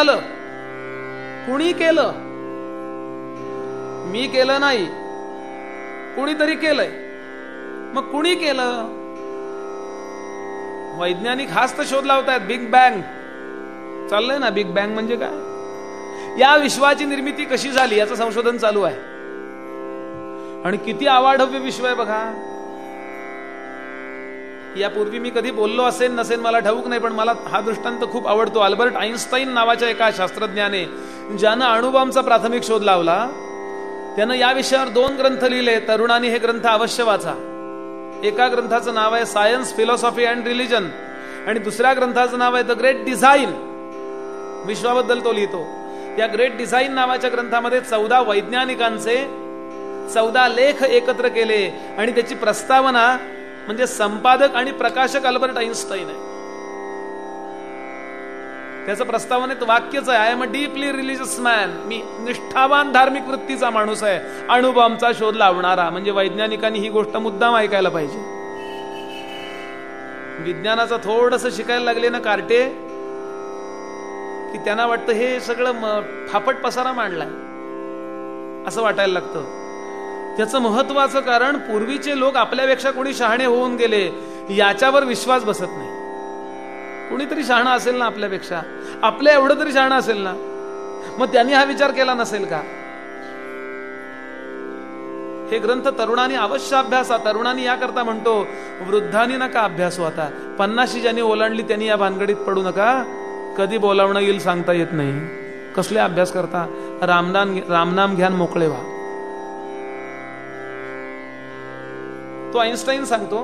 झालं? कुणी केलं? मी केलं नाही. कुणीतरी केलंय. मग कुणी केलं? वैज्ञानिक हाच तर शोध लावतायत बिग बँग चाललंय ना बिग बँग म्हणजे काय? या विश्वाची निर्मिती कशी झाली याचं संशोधन चालू आहे. आणि किती आवाढव्य विश्व आहे बघा. यापूर्वी मी कधी बोललो असेल नसेल मला ठाऊक नाही पण मला हा दृष्टांत खूप आवडतो. अल्बर्ट आईन्स्टाईन नावाच्या एका शास्त्रज्ञाने ज्यानं अणुबॉम्बचा प्राथमिक शोध लावला. त्यानं या विषयावर दोन ग्रंथ लिहिले. तरुणांनी हे ग्रंथ अवश्य वाचा. एका ग्रंथाचं नाव आहे सायन्स फिलॉसॉफी अँड रिलिजन. आणि दुसऱ्या ग्रंथाचं नाव आहे द ग्रेट डिझाईन विश्वाबद्दल तो लिहितो. या ग्रेट डिझाईन नावाच्या ग्रंथामध्ये चौदा वैज्ञानिकांचे चौदा लेख एकत्र केले. आणि त्याची प्रस्तावना म्हणजे संपादक आणि प्रकाशक अल्बर्ट आईन्स्टाईन आहे. त्याचं प्रस्तावनेत वाक्यच आहे I am a deeply religious man मी निष्ठावान धार्मिक वृत्तीचा माणूस आहे. अणुबॉम्बचा शोध लावणारा म्हणजे वैज्ञानिकांनी ही गोष्ट मुद्दाम ऐकायला पाहिजे. विज्ञानाचं थोडस शिकायला लागले ना कार्टे की त्यांना वाटतं हे सगळं फापट पसारा मांडलाय. असं वाटायला लागतं. त्याचं महत्वाचं कारण पूर्वीचे लोक आपल्यापेक्षा कोणी शहाणे होऊन गेले याच्यावर विश्वास बसत नाही. कुणीतरी शहाणा असेल ना आपल्यापेक्षा? आपल्या एवढं तरी शहाणा असेल ना? मग त्यांनी हा विचार केला नसेल का? हे ग्रंथ तरुणांनी अवश्य अभ्यासा. तरुणांनी याकरता म्हणतो वृद्धांनी नका अभ्यास आता. पन्नाशी ज्यांनी ओलांडली त्यांनी या भानगडीत पडू नका. कधी बोलावणं येईल सांगता येत नाही. कसले अभ्यास करता? रामनाम रामनाम घ्यान मोकळे व्हा. तो आईन्स्टाईन सांगतो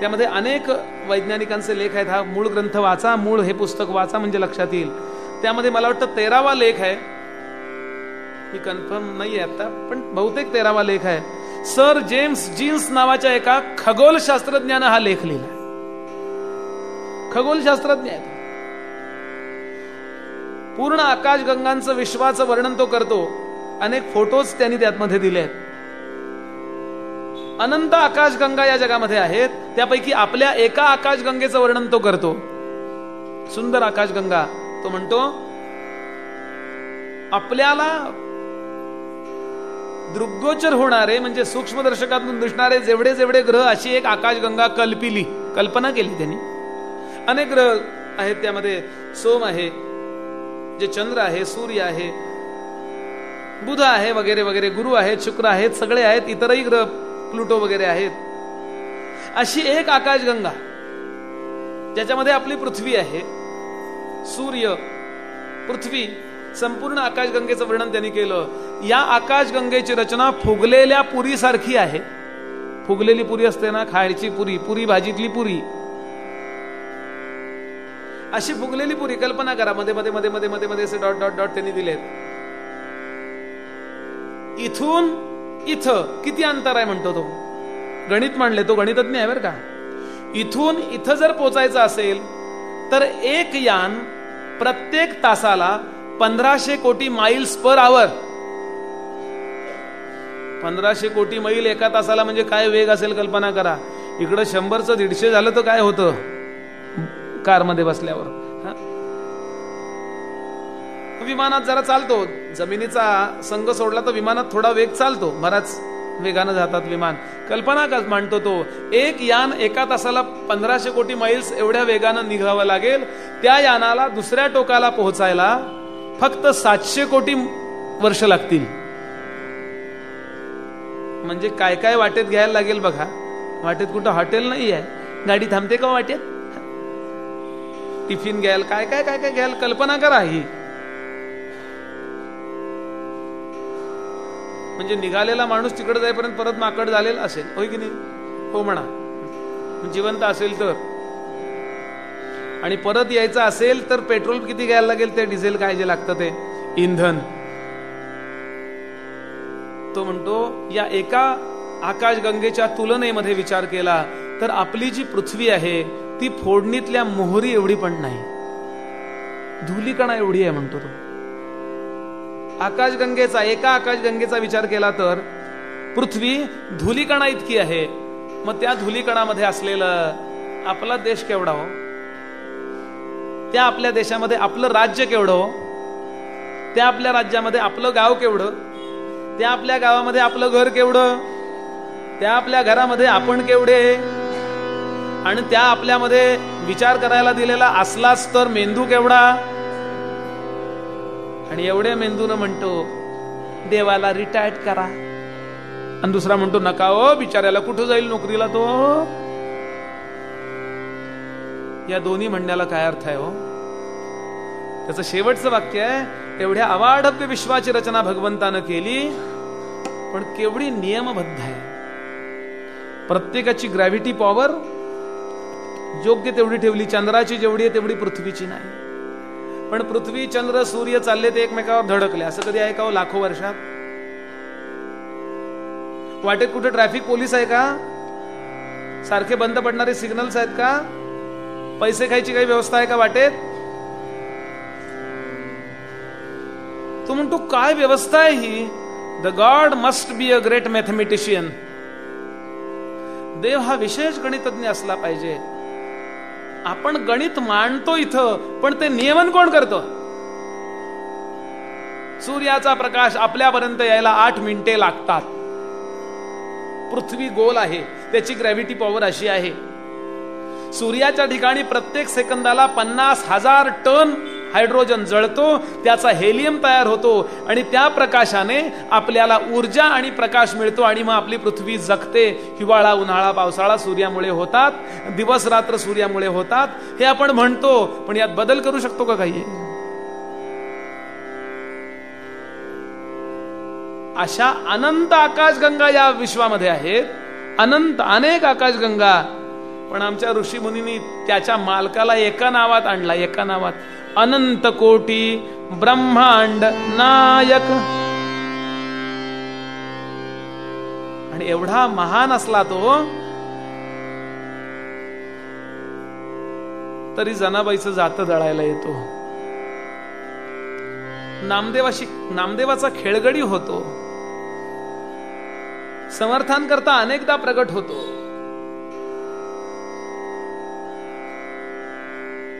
त्यामध्ये अनेक वैज्ञानिकांचे लेख आहेत. हा मूळ ग्रंथ वाचा मूळ हे पुस्तक वाचा म्हणजे लक्षात येईल. त्यामध्ये मला वाटतं तेरावा लेख आहे. मी कन्फर्म नाही आहे आता पण बहुतेक तेरावा लेख आहे. सर जेम्स जीन्स नावाच्या एका खगोलशास्त्रज्ञानं हा लेख लिहिला. खगोलशास्त्रज्ञ आहे पूर्ण आकाशगंगांचं विश्वाचं वर्णन तो करतो. अनेक फोटोज त्यांनी त्यातमध्ये दिले आहेत. अनंत आकाशगंगा या जगामध्ये आहेत. त्यापैकी आपल्या एका आकाशगंगेचं वर्णन तो करतो. सुंदर आकाशगंगा. तो म्हणतो आपल्याला दृग्गोचर होणारे म्हणजे सूक्ष्मदर्शकातून दिसणारे जेवढे जेवढे ग्रह अशी एक आकाशगंगा कल्पिली कल्पना केली त्यांनी. अनेक ग्रह आहेत त्यामध्ये. सोम आहे जे चंद्र आहे सूर्य आहे बुध आहे वगैरे वगैरे गुरु आहेत शुक्र आहेत सगळे आहेत. इतरही ग्रह प्लुटो वगैरे आहेत. अशी एक आकाशगंगा ज्याच्यामध्ये आपली पृथ्वी आहे. सूर्य पृथ्वी संपूर्ण आकाशगंगेचं वर्णन त्यांनी केलं. या आकाशगंगेची रचना फुगलेल्या पुरीसारखी आहे. फुगलेली पुरी असते ना खायची पुरी पुरी भाजीतली पुरी. अशी फुगलेली पुरी कल्पना करा मध्ये मध्ये मध्ये मध्ये मध्ये मध्ये असे डॉट डॉट डॉट त्यांनी दिलेत. इथून इथं किती अंतर आहे म्हणतो तो? गणित मांडले तो गणितज्ञ आहे बरं का? इथून इथं जर पोचायचं असेल तर एक यान प्रत्येक तासाला पंधराशे कोटी माइल्स पर आवर पंधराशे कोटी मैल एका तासाला म्हणजे काय वेग असेल कल्पना करा. इकडं शंभरचं दीडशे झालं तर काय होतं? कारमध्ये बसल्यावर. विमानात जरा चालतो. जमिनीचा संघ सोडला तर विमानात थोडा वेग चालतो. बराच वेगानं जातात विमान. कल्पना का मांडतो तो एक यान एका तासाला पंधराशे कोटी मैल्स एवढ्या वेगानं निघावं लागेल. त्या यानाला दुसऱ्या टोकाला पोहोचायला फक्त सातशे कोटी वर्ष लागतील. म्हणजे काय काय वाटेत घ्यायला लागेल बघा. वाटेत कुठं हॉटेल नाही आहे गाडी थांबते का वाटेत? टिफिन घ्यायला काय काय काय काय घ्यायला कल्पना करा ही. म्हणजे निघालेला माणूस तिकडे जाईपर्यंत परत माकड झालेला असेल. होय की नाही? हो म्हणा. जिवंत असेल तर. आणि परत यायचं असेल तर पेट्रोल किती घ्यायला लागेल ते डिझेल काय जे लागतं ते? इंधन. तो म्हणतो या एका आकाशगंगेच्या तुलनेमध्ये विचार केला तर आपली जी पृथ्वी आहे ती फोडणीतल्या मोहरी एवढी पण नाही. धुलीकणा एवढी आहे म्हणतो तो. आकाशगंगेचा एका आकाशगंगेचा विचार केला तर पृथ्वी धुलीकणा इतकी आहे. मग त्या धुलीकणामध्ये असलेलं आपला देश केवढा हो? त्या आपल्या देशामध्ये आपलं राज्य केवढं हो? त्या आपल्या राज्यामध्ये आपलं गाव केवढं? त्या आपल्या गावामध्ये आपलं घर केवढं? त्या आपल्या घरामध्ये आपण केवढे? आणि त्या आपल्यामध्ये विचार करायला दिलेला असलाच तर मेंदू केवढा? आणि एवढे मेंदून म्हणतो देवाला रिटायर्ड करा. आणि दुसरा म्हणतो नका हो बिचाऱ्याला कुठं जाईल नोकरीला तो? या दोन्ही म्हणण्याला काय अर्थ आहे हो? त्याचं शेवटचं वाक्य आहे एवढ्या अवाढव्य विश्वाची रचना भगवंतानं केली पण केवढी नियमबद्ध आहे. प्रत्येकाची ग्रॅव्हिटी पॉवर योग्य तेवढी ठेवली चंद्राची जेवढी आहे तेवढी पृथ्वीची नाही. पण पृथ्वी चंद्र सूर्य चालले ते एकमेकावर धडकले. असं कधी आहे का हो लाखो वर्षात? वाटेत कुठे ट्रॅफिक पोलीस आहे का? सारखे बंद पडणारे सिग्नल्स आहेत का? पैसे खायची काही व्यवस्था आहे का वाटेत? तो म्हणतो काय व्यवस्था आहे ही? The God must be a great mathematician देव हा विशेष गणितज्ञ असला पाहिजे. आपण गणित मांडतो इथं पण ते नियमन कोण करतो? सूर्याचा प्रकाश आपल्यापर्यंत यायला आठ मिनिटे लागतात. पृथ्वी गोल आहे त्याची ग्रॅव्हिटी पॉवर अशी आहे. सूर्याच्या ठिकाणी प्रत्येक सेकंदाला पन्नास हजार टन हायड्रोजन जळतो त्याचा हेलियम तयार होतो आणि त्या प्रकाशाने आपल्याला ऊर्जा आणि प्रकाश मिळतो आणि मग आपली पृथ्वी जगते. हिवाळा उन्हाळा पावसाळा सूर्यामुळे होतात दिवस रात्र सूर्यामुळे होतात. हे आपण म्हणतो पण यात बदल करू शकतो का काही? अशा अनंत आकाशगंगा या विश्वामध्ये आहेत. अनंत अनेक आकाशगंगा. पण आमच्या ऋषी मुनींनी त्याच्या मालकाला एका नावात आणला एका नावात. अनंत कोटी ब्रह्मांड नायक. आणि एवढा महान असला तो तरी जनाबाईचं जात जळायला येतो. नामदेवाशी नामदेवाचा खेळगडी होतो. समर्थांकरता अनेकदा प्रगट होतो.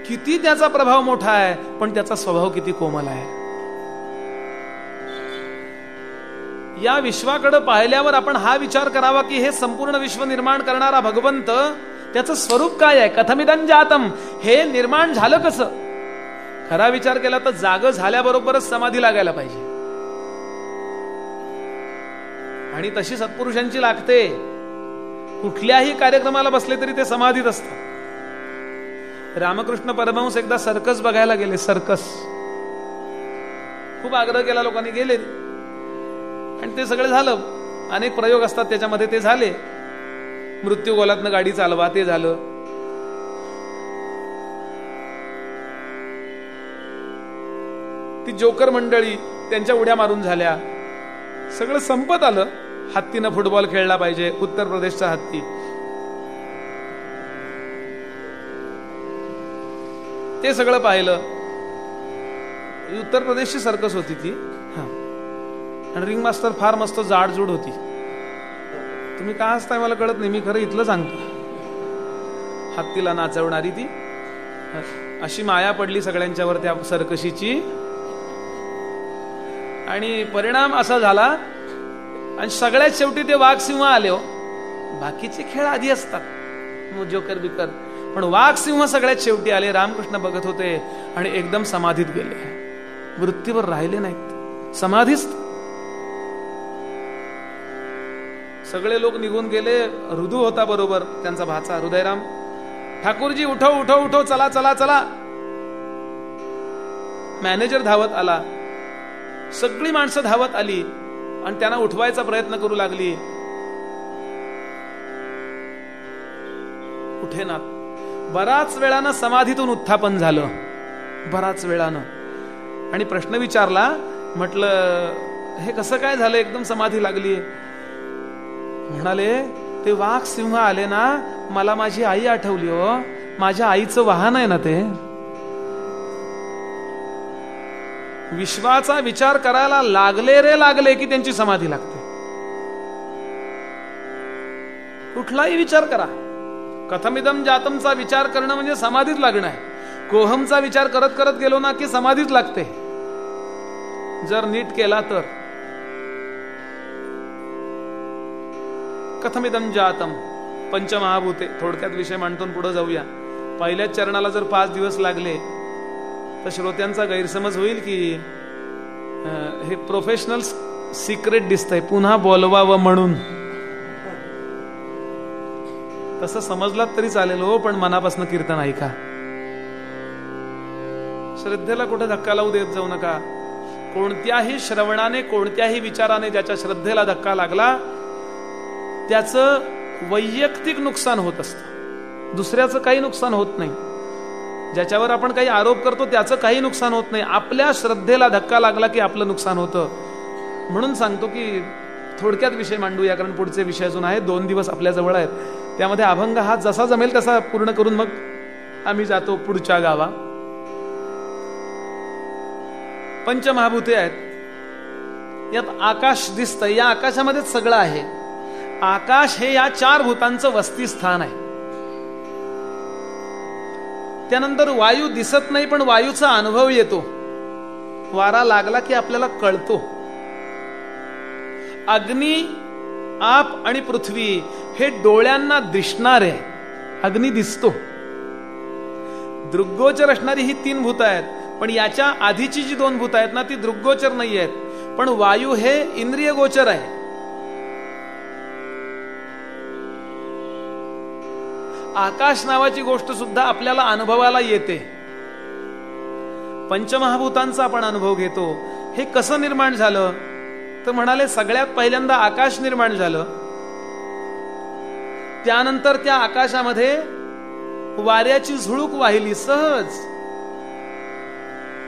किती त्याचा प्रभाव मोठा आहे पण त्याचा स्वभाव किती कोमल आहे. या विश्वाकडे पाहिल्यावर आपण हा विचार करावा की हे संपूर्ण विश्व निर्माण करणारा भगवंत त्याचं स्वरूप काय आहे? कथमिदन जातम. हे निर्माण झालं कसं? खरा विचार केला तर जाग झाल्याबरोबरच समाधी लागायला पाहिजे. आणि तशी सत्पुरुषांची लागते. कुठल्याही कार्यक्रमाला बसले तरी ते समाधीत असतात. रामकृष्ण परमहंस एकदा सर्कस बघायला गेले सर्कस. खूप आग्रह केला लोकांनी गेले. आणि ते सगळं झालं. अनेक प्रयोग असतात त्याच्यामध्ये ते झाले. मृत्यू गोलातनं गाडी चालवा ते झालं. ती जोकर मंडळी त्यांच्या उड्या मारून झाल्या. सगळं संपत आलं. हत्तीनं फुटबॉल खेळला पाहिजे उत्तर प्रदेशचा हत्ती. ते सगळं पाहिलं. उत्तर प्रदेशची सर्कस होती ती. हा. आणि रिंग मास्टर फार मस्त जाडजूड होती. तुम्ही का असताय मला कळत नाही मी खरं इथलं सांगतो. हत्तीला नाचवणारी ती. अशी माया पडली सगळ्यांच्यावर त्या सर्कशीची. आणि परिणाम असा झाला आणि सगळ्यात शेवटी ते वाघ सिंह आले हो. बाकीचे खेळ आधी असतात. जोकर बिकर पण वाघ सिंह सगळ्यात शेवटी आले रामकृष्ण बघत होते आणि एकदम समाधीत गेले. वृत्तीवर राहिले नाहीत. समाधीच सगळे लोक निघून गेले. हृदू होता बरोबर त्यांचा भाचा. हृदयराम ठाकूरजी उठव उठव उठव चला चला चला. मॅनेजर धावत आला. सगळी माणसं धावत आली आणि त्यांना उठवायचा प्रयत्न करू लागली. उठेनात बराच वेळानं समाधीतून उत्थापन झालं. बराच वेळानं. आणि प्रश्न विचारला म्हटलं हे कसं काय झालं? एकदम समाधी लागली म्हणाले ते वाघ सिंह आले ना मला माझी आई आठवली हो. माझ्या आईचं वाहन आहे ना ते. विश्वाचा विचार करायला लागले रे लागले की त्यांची समाधी लागते. कुठलाही विचार करा. कथमिदम जातमचा विचार करणं म्हणजे समाधीत लागणं आहे. कोहमचा विचार करत करत गेलो ना की समाधीच लागते. जर नीट केला तर. कथमिदम जातम पंचमहाभूते थोडक्यात विषय मांडतून पुढे जाऊया. पहिल्याच चरणाला जर पाच दिवस लागले तर श्रोत्यांचा गैरसमज होईल की हे प्रोफेशनल सिक्रेट दिसतंय. पुन्हा बोलवावं म्हणून. तसं समजलात तरी चालेल हो पण मनापासून कीर्तन ऐका. श्रद्धेला कुठे धक्का लावू देत जाऊ नका. कोणत्याही श्रवणाने कोणत्याही विचाराने ज्याच्या श्रद्धेला धक्का लागला त्याचं वैयक्तिक नुकसान होत असतं. दुसऱ्याचं काही नुकसान होत नाही. ज्याच्यावर आपण काही आरोप करतो त्याचं काही नुकसान होत नाही. आपल्या श्रद्धेला धक्का लागला की आपलं नुकसान होतं. म्हणून सांगतो की थोडक्यात विषय मांडूया कारण पुढचे विषय अजून आहेत. दोन दिवस आपल्या जवळ आहेत. त्यामध्ये अभंग हा जसा जमेल तसा पूर्ण करून मग आम्ही जातो पुढच्या गावा. पंचमहाभूते आहेत. यात आकाश दिसतं या आकाशामध्येच सगळं आहे. आकाश हे या चार भूतांचं वस्ती स्थान आहे. त्यानंतर वायू दिसत नाही पण वायूचा अनुभव येतो. वारा लागला की आपल्याला कळतो. अग्नी आप आणि पृथ्वी हे डोळ्यांना दिसणारे. अग्नी दिसतो. दृग्गोचर असणारी ही तीन भूत आहेत. पण याच्या आधीची जी दोन भूत आहेत ना ती दृग्गोचर नाही आहेत पण वायू हे इंद्रिय गोचर आहे. आकाश नावाची गोष्ट सुद्धा आपल्याला अनुभवाला येते. पंचमहाभूतांचा आपण अनुभव घेतो. हे कसं निर्माण झालं? तर म्हणाले सगळ्यात पहिल्यांदा आकाश निर्माण झालं. त्यानंतर त्या आकाशामध्ये वाऱ्याची झुळूक वाहिली सहज.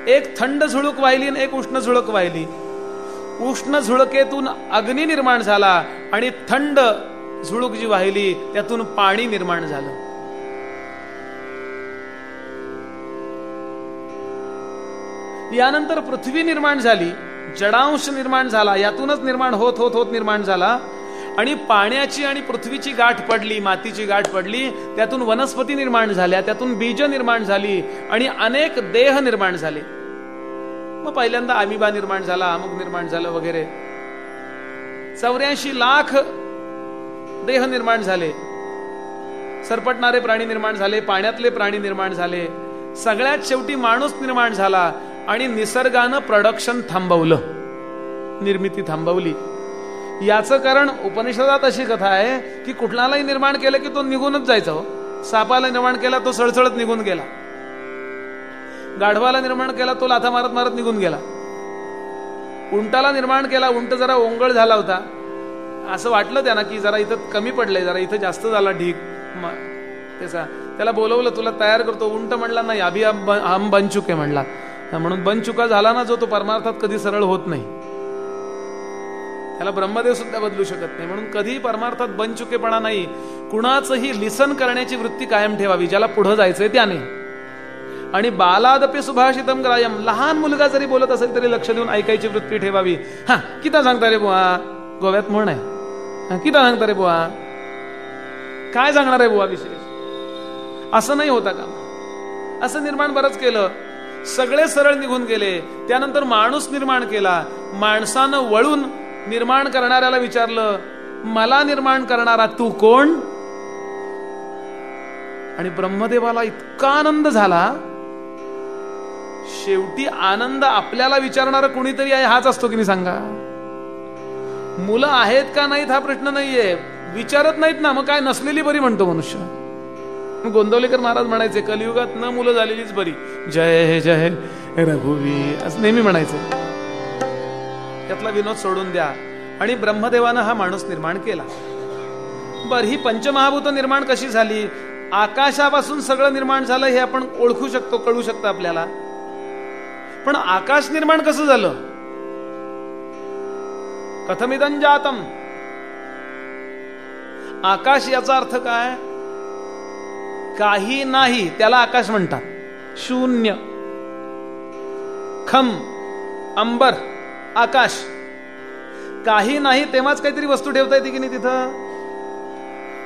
एक थंड झुळूक वाहिली आणि एक उष्ण झुळूक वाहिली. उष्ण झुळकेतून अग्नी निर्माण झाला आणि थंड झुळूक जी वाहिली त्यातून पाणी निर्माण झालं. यानंतर पृथ्वी निर्माण झाली. जडांश निर्माण झाला यातूनच निर्माण होत होत होत निर्माण झाला. आणि पाण्याची आणि पृथ्वीची गाठ पडली मातीची गाठ पडली त्यातून वनस्पती निर्माण झाल्या त्यातून बीज निर्माण झाली आणि अनेक देह निर्माण झाले. मग पहिल्यांदा आमिबा निर्माण झाला अमुक निर्माण झालं वगैरे. चौऱ्याऐंशी लाख देह निर्माण झाले. सरपटणारे प्राणी निर्माण झाले पाण्यातले प्राणी निर्माण झाले. सगळ्यात शेवटी माणूस निर्माण झाला. आणि निसर्गानं प्रोडक्शन थांबवलं. निर्मिती थांबवली. याचं कारण उपनिषदात अशी कथा आहे की कुठलाही निर्माण केलं की तो निघूनच जायचा हो. सापाला निर्माण केला तो सळसळत निघून गेला. गाढवाला निर्माण केला तो लाथा मारत मारत निघून गेला. उंटाला निर्माण केला उंट जरा ओंगळ झाला होता. असं वाटलं त्यांना की जरा इथं कमी पडलंय जरा इथं जास्त झाला ढीक त्याचा त्याला बोलवलं तुला तयार करतो. उंट म्हणला नाही अभि हम बन चुके म्हणला. म्हणून बन चुका झाला ना जो तो परमार्थात कधी सरळ होत नाही. त्याला ब्रह्मदेव सुद्धा बदलू शकत नाही. म्हणून कधीही परमार्थात बन चुकेपणा नाही. कुणाचंही लिसन करण्याची वृत्ती कायम ठेवावी ज्याला पुढे जायचंय त्याने. आणि बालादपी सुभाषितम ग्रायम लहान मुलगा जरी बोलत असेल तरी लक्ष देऊन ऐकायची वृत्ती ठेवावी. हा किता सांगता रे बुवा? गोव्यात म्हण आहे. किता सांगता रे बुवा? काय सांगणार आहे बुवा विशेष असं नाही होता का? असं निर्माण बरंच केलं. सगळे सरळ निघून गेले. त्यानंतर माणूस निर्माण केला. माणसानं वळून निर्माण करणाऱ्याला विचारलं मला निर्माण करणारा तू कोण? आणि ब्रह्मदेवाला इतका आनंद झाला. शेवटी आनंद आपल्याला विचारणार कोणीतरी आहे हाच असतो की नाही सांगा? मुलं आहेत का नाहीत हा प्रश्न नाहीये. विचारत नाहीत ना मग काय नसलेली बरी म्हणतो मनुष्य. गोंदवलेकर महाराज म्हणायचे कलियुगात न मुलं झालेलीच बरी. जय जय रघुवी असं नेहमी म्हणायचं. त्यातला विनोद सोडून द्या. आणि ब्रह्मदेवानं हा माणूस निर्माण केला. बर ही पंचमहाभूत निर्माण कशी झाली? आकाशापासून सगळं निर्माण झालं हे आपण ओळखू शकतो कळू शकतो आपल्याला. पण आकाश निर्माण कसं झालं? कथमिदं जातम. आकाश याचा अर्थ काय? काही नाही त्याला आकाश म्हणतात. शून्य. खम. अंबर. आकाश. काही नाही तेव्हाच काहीतरी वस्तू ठेवता येते की नाही तिथं?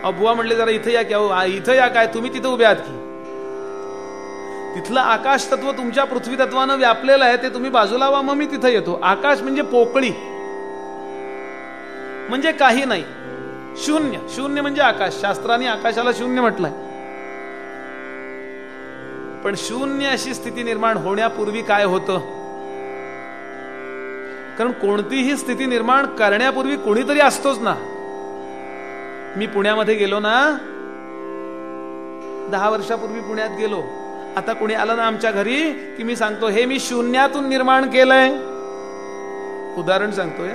अबुवा म्हणले जरा इथं या क्या इथं या काय? तुम्ही तिथं उभे आहात की? तिथलं आकाश तत्व तुमच्या पृथ्वी तत्वानं व्यापलेलं आहे ते तुम्ही बाजूला वा मग मी तिथं येतो. आकाश म्हणजे पोकळी. म्हणजे काही नाही. शून्य. शून्य म्हणजे आकाश. शास्त्राने आकाशाला शून्य म्हटलंय. पण शून्य अशी स्थिती निर्माण होण्यापूर्वी काय होतं? कारण कोणतीही स्थिती निर्माण करण्यापूर्वी कोणीतरी असतोच ना. मी पुण्यामध्ये गेलो ना. दहा वर्षापूर्वी पुण्यात गेलो. आता कोणी आलं ना आमच्या घरी की मी सांगतो हे मी शून्यातून निर्माण केलंय. उदाहरण सांगतोय.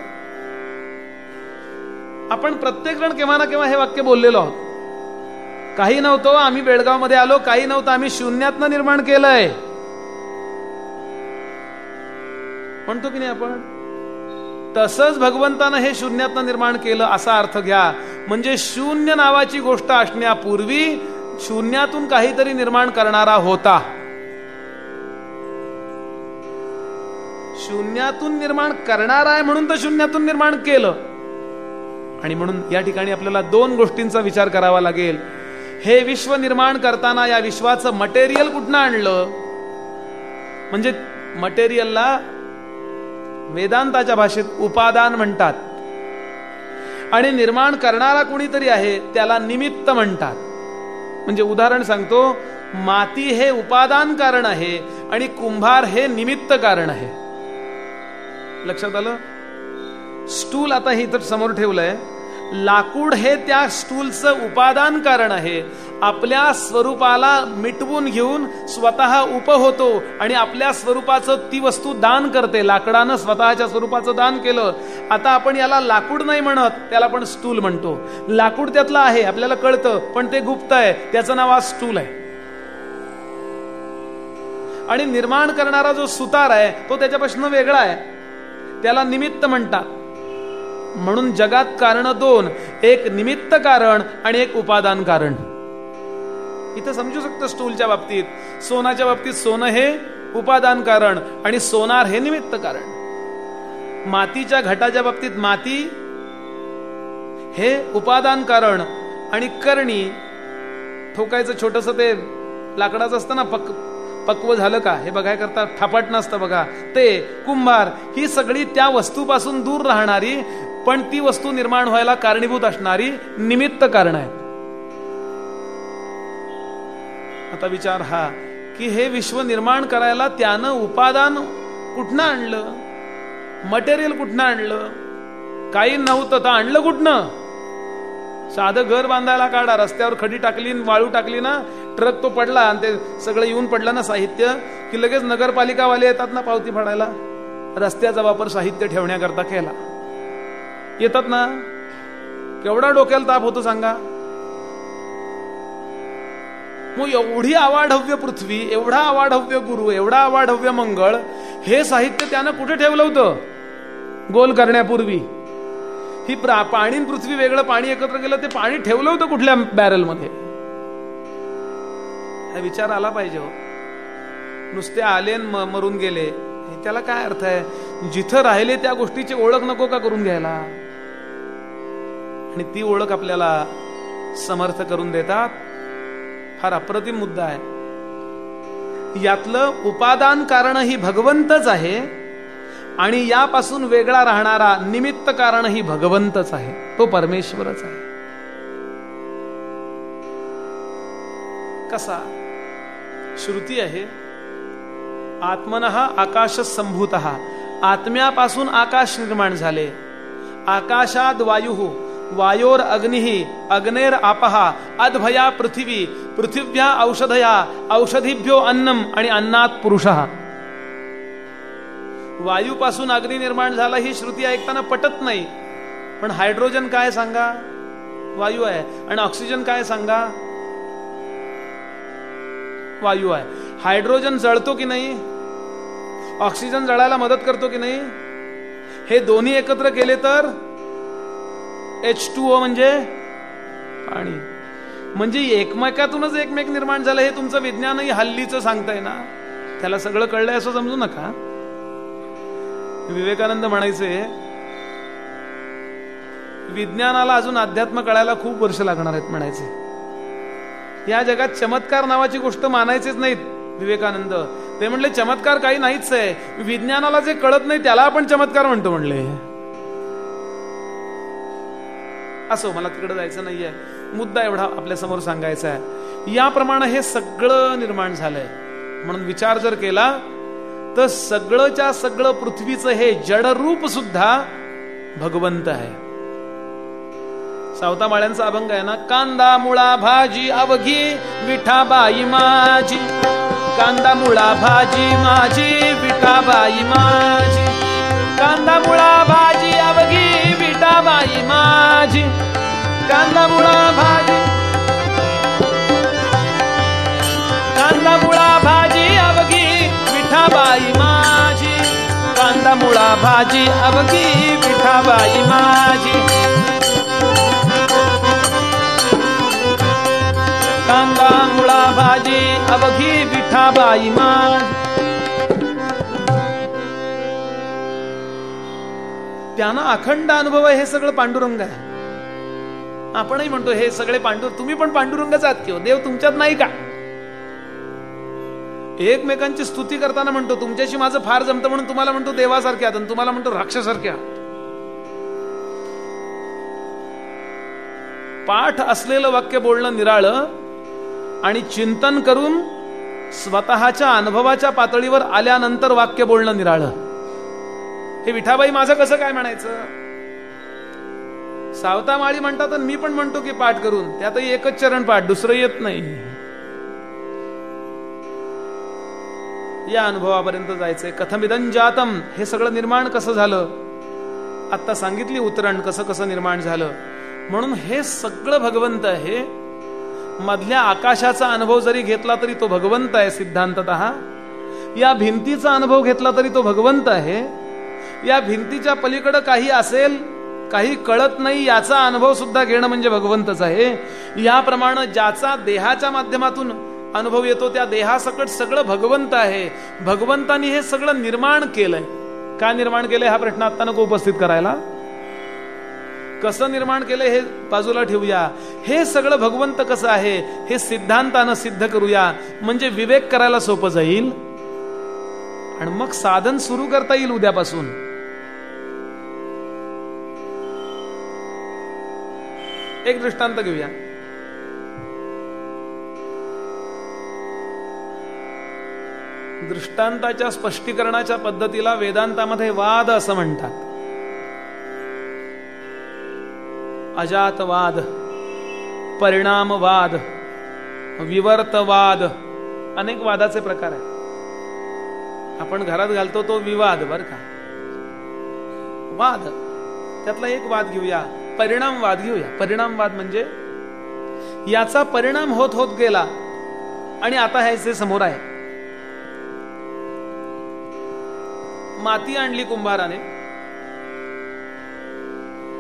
आपण प्रत्येक जण केव्हा ना केव्हा हे वाक्य बोललेलो आहोत. काही नव्हतं आम्ही बेळगावमध्ये आलो काही नव्हतं आम्ही शून्यातनं निर्माण केलंय. म्हणतो की नाही आपण? तसंच भगवंतानं हे शून्यातनं निर्माण केलं असा अर्थ घ्या. म्हणजे शून्य नावाची गोष्ट असण्यापूर्वी शून्यातून काहीतरी निर्माण करणारा होता. शून्यातून निर्माण करणार आहे म्हणून तर शून्यातून निर्माण केलं. आणि म्हणून या ठिकाणी आपल्याला दोन गोष्टींचा विचार करावा लागेल. हे विश्व निर्माण करताना या विश्वाचं मटेरियल कुठनं आणलं? म्हणजे मटेरियलला वेदांताच्या भाषेत उपादान म्हणतात. आणि निर्माण करणारा कुणीतरी आहे त्याला निमित्त म्हणतात. म्हणजे उदाहरण सांगतो माती हे उपादान कारण आहे आणि कुंभार हे निमित्त कारण आहे. लक्षात आलं? स्टूल आता हे इथं समोर ठेवलंय. लाकूड हे त्या स्टूलचं उपादान कारण आहे. आपल्या स्वरूपाला मिटवून घेऊन स्वतः उप होतो आणि आपल्या स्वरूपाचं ती वस्तू दान करते. लाकडानं स्वतःच्या स्वरूपाचं दान केलं. आता आपण याला लाकूड नाही म्हणत त्याला आपण स्टूल म्हणतो. लाकूड त्यातलं आहे आपल्याला कळतं पण ते गुप्त आहे. त्याचं नाव आज स्टूल आहे. आणि निर्माण करणारा जो सुतार आहे तो त्याच्यापासून वेगळा आहे. त्याला निमित्त म्हणतात. म्हणून जगात कारण दोन एक निमित्त कारण आणि एक उपादान कारण. इथं समजू शकतं स्टूलच्या बाबतीत. सोनाच्या बाबतीत सोनं हे उपादान कारण आणि सोनार हे निमित्त कारण. मातीच्या घटाच्या बाबतीत माती हे उपादान कारण आणि करणी ठोकायचं छोटस ते लाकडाचं असतं ना पक पक्व झालं का? हे बघाय करता थापाट नसतं बघा. ते कुंभार ही सगळी त्या वस्तूपासून दूर राहणारी पण ती वस्तू निर्माण व्हायला कारणीभूत असणारी निमित्त कारण आहेत. आता विचार हा की हे विश्व निर्माण करायला त्यानं उपादान कुठनं आणलं? मटेरियल कुठनं आणलं? काही नव्हतं तर आणलं कुठनं? साधं घर बांधायला काढा रस्त्यावर खडी टाकली वाळू टाकली ना ट्रक तो पडला आणि ते सगळं येऊन पडलं ना साहित्य की लगेच नगरपालिकावाले येतात ना पावती फाडायला? रस्त्याचा वापर साहित्य ठेवण्याकरता केला. येतात ना? केवढा डोक्याला ताप होतो सांगा. मग एवढी आवाढव्य पृथ्वी एवढा आवाढव्य गुरु एवढा आवाढव्य मंगळ हे साहित्य त्यानं कुठे ठेवलं होतं? गोल करण्यापूर्वी. ही पाणी पृथ्वी वेगळं पाणी एकत्र केलं ते पाणी ठेवलं होतं कुठल्या बॅरलमध्ये? हा विचार आला पाहिजे हो. नुसते आले मरून गेले. त्याला काय अर्थ आहे? जिथं राहिले त्या गोष्टीची ओळख नको का करून घ्यायला? आणि ती ओळख आपल्याला समर्थ करून देतात. फार अप्रतिम मुद्दा आहे. यातलं उपादान कारण ही भगवंतच आहे आणि यापासून वेगळा राहणारा निमित्त कारण ही भगवंतच आहे. तो परमेश्वरच आहे. कसा? श्रुती आहे. आत्मन आकाश संभूत आत्म्यापासून आकाश निर्माण झाले. आकाशात वायू वायोर अग्नि अग्नेर आपहा अद्भया पृथ्वी पृथिव्या औषधया औषधीभ्यो अन्नम आणि अन्नात पुरुष। वायूपासून अग्नी निर्माण झाला ही श्रुती ऐकताना पटत नाही. पण हायड्रोजन काय सांगा? वायू आहे. आणि ऑक्सिजन काय सांगा? वायू आहे. हायड्रोजन जळतो की नाही? ऑक्सिजन जळायला मदत करतो की नाही? हे दोन्ही एकत्र केले तर एच टू ओ म्हणजे? पाणी म्हणजे एकमेकातूनच एकमेक निर्माण झालं हे तुमचं विज्ञानही हल्लीचं सांगताय ना? त्याला सगळं कळलंय असं समजू नका. विवेकानंद म्हणायचे विज्ञानाला अजून अध्यात्म कळायला खूप वर्ष लागणार आहेत म्हणायचे. या जगात चमत्कार नावाची गोष्ट मानायचीच नाहीत विवेकानंद. ते म्हणले चमत्कार काही नाहीच आहे. विज्ञानाला जे कळत नाही त्याला आपण चमत्कार म्हणतो म्हणले. असो मला तिकडे जायचं नाहीये. मुद्दा एवढा आपल्यासमोर सांगायचा आहे. याप्रमाणे हे सगळं निर्माण झालंय. म्हणून विचार जर केला तर सगळंच्या सगळं पृथ्वीचं हे जडरूप सुद्धा भगवंत आहे. सावतामाळ्यांचा अभंग आहे ना कांदा मुळा भाजी अवघी विठाबाई माझी. कांदा मुळा भाजी माझी विठाबाई माझी. कांदा मुळा भाजी माझी कांदा मुळा भाजी. कांदा मुळा भाजी अवघी विठाबाई माझी. कांदा मुळा भाजी अवघी विठाबाई माझी. कांदा मुळा भाजी अवघी विठाबाई माझी. त्यांना अखंड अनुभव आहे हे सगळं पांडुरंग आहे. आपणही म्हणतो हे सगळे पांडुर तुम्ही पण पांडुरंगच आहात किंवा हो? देव तुमच्यात नाही का? एकमेकांची स्तुती करताना म्हणतो तुमच्याशी माझं फार जमतं म्हणून तुम्हाला म्हणतो देवासारखे आहात आणि तुम्हाला म्हणतो राक्षसारखे आहात. पाठ असलेलं वाक्य बोलणं निराळं आणि चिंतन करून स्वतःच्या अनुभवाच्या पातळीवर आल्यानंतर वाक्य बोलणं निराळं. हे विठाबाई माझं कसं काय म्हणायचं? सावता माळी म्हणतात मी पण म्हणतो की पाठ करून. त्यातही एकच चरण पाठ दुसरं येत नाही. या अनुभवापर्यंत जायचंय. कथमिदन जातम हे सगळं निर्माण कसं झालं? आता सांगितली उतरण कसं कसं निर्माण झालं? म्हणून हे सगळं भगवंत आहे. मधल्या आकाशाचा अनुभव जरी घेतला तरी तो भगवंत आहे सिद्धांतत. या भिंतीचा अनुभव घेतला तरी तो भगवंत आहे. या भिंतीच्या पलीकडं काही असेल काही कळत नाही याचा अनुभव सुद्धा घेणं म्हणजे भगवंतच आहे. याप्रमाणे ज्याचा देहाच्या माध्यमातून अनुभव येतो त्या देहासकट सगळं भगवंत आहे. भगवंतानी हे सगळं निर्माण केलंय. का निर्माण केलंय? हा प्रश्न आता नको उपस्थित करायला. कसं निर्माण केलंय हे बाजूला ठेवूया. हे सगळं भगवंत कसं आहे हे सिद्धांतानं सिद्ध करूया. म्हणजे विवेक करायला सोपं जाईल. आणि मग साधन सुरू करता येईल उद्यापासून. एक दृष्टांत घेऊया. दृष्टांताच्या स्पष्टीकरणाच्या पद्धतीला वेदांतामध्ये वाद असं म्हणतात. अजातवाद परिणामवाद विवर्तवाद अनेक वादाचे प्रकार आहेत. आपण घरात घालतो तो विवाद बर का? वाद. त्यातला एक वाद घेऊया. परिणामवाद घेऊया. परिणामवाद म्हणजे याचा परिणाम होत होत गेला आणि आता ह्याचे समोर आहे. माती आणली कुंभाराने.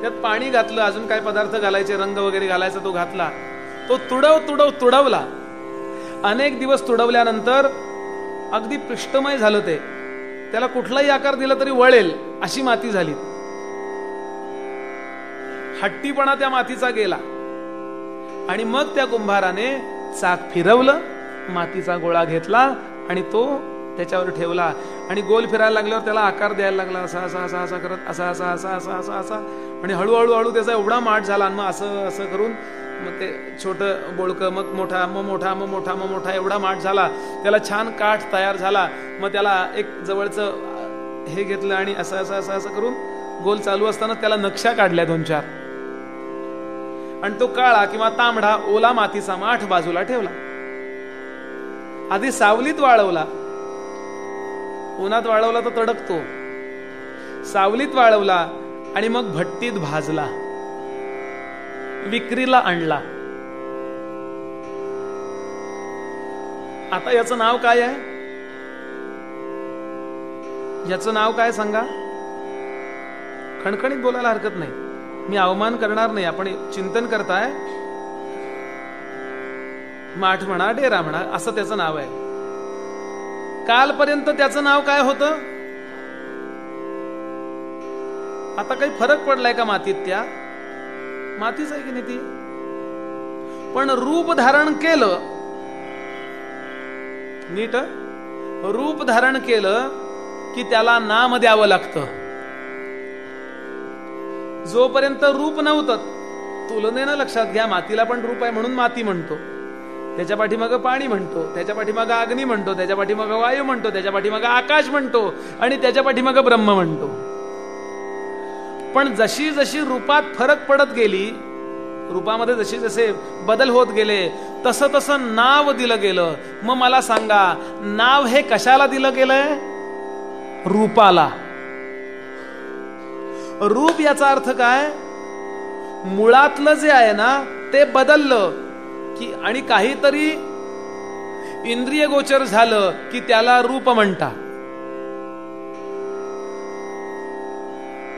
त्यात पाणी घातलं अजून काय पदार्थ घालायचे रंग वगैरे घालायचा तो घातला. तो तुडव तुडव तुडवला. अनेक दिवस तुडवल्यानंतर अगदी पृष्ठमय झालं ते. त्याला कुठलाही आकार दिला तरी वळेल अशी माती झाली. हट्टीपणा त्या मातीचा गेला. आणि मग त्या कुंभाराने चाक फिरवलं मातीचा गोळा घेतला आणि तो त्याच्यावर ठेवला. आणि गोल फिरायला लागल्यावर त्याला आकार द्यायला लागला असा असा असा असा करत असा असा असा असा असा असा. आणि हळूहळू हळू त्याचा एवढा माठ झाला आणि मग असं असं करून मग ते छोट बोळक मग मोठा मग मोठा मग मोठा मग मोठा एवढा माठ झाला. त्याला छान काठ तयार झाला. मग त्याला एक जवळचं हे घेतलं आणि असं असं असं असं करून गोल चालू असताना त्याला नक्षा काढल्या दोन चार. आणि तो काळा किंवा तांबडा ओला मातीचा माठ बाजूला ठेवला. आधी सावलीत वाळवला. उन्हात वाळवला तर तडकतो. सावलीत वाळवला आणि मग भट्टीत भाजला. विक्रीला आणला. आता याचं नाव काय आहे? याचं नाव काय सांगा? खणखणीत बोलायला हरकत नाही. मी अवमान करणार नाही आपण चिंतन करताय? माठ म्हणा डेरा म्हणा असं त्याचं नाव आहे. कालपर्यंत त्याचं नाव काय होतं? आता काही फरक पडलाय का मातीत त्या? मातीच आहे की नाही ती? पण रूप धारण केलं नीट रूप धारण केलं की त्याला नाम द्यावं लागतं. जोपर्यंत रूप नव्हतं तुलनेनं लक्षात घ्या मातीला पण रूप आहे म्हणून माती म्हणतो. त्याच्या पाठीमाग पाणी म्हणतो त्याच्या पाठीमाग अग्नी म्हणतो त्याच्या पाठीमाग वायू म्हणतो त्याच्या पाठीमाग आकाश म्हणतो आणि त्याच्या पाठीमाग ब्रह्म म्हणतो. पण जशी जशी रूपात फरक पडत गेली रूपामध्ये जसे जसे बदल होत गेले तसं तसं नाव दिलं गेलं. मग मला सांगा नाव हे कशाला दिलं गेलंय? रूपाला. रूप याचा अर्थ काय? मुळातलं जे आहे ना ते बदललं की आणि काहीतरी इंद्रिय गोचर झालं की त्याला रूप म्हणता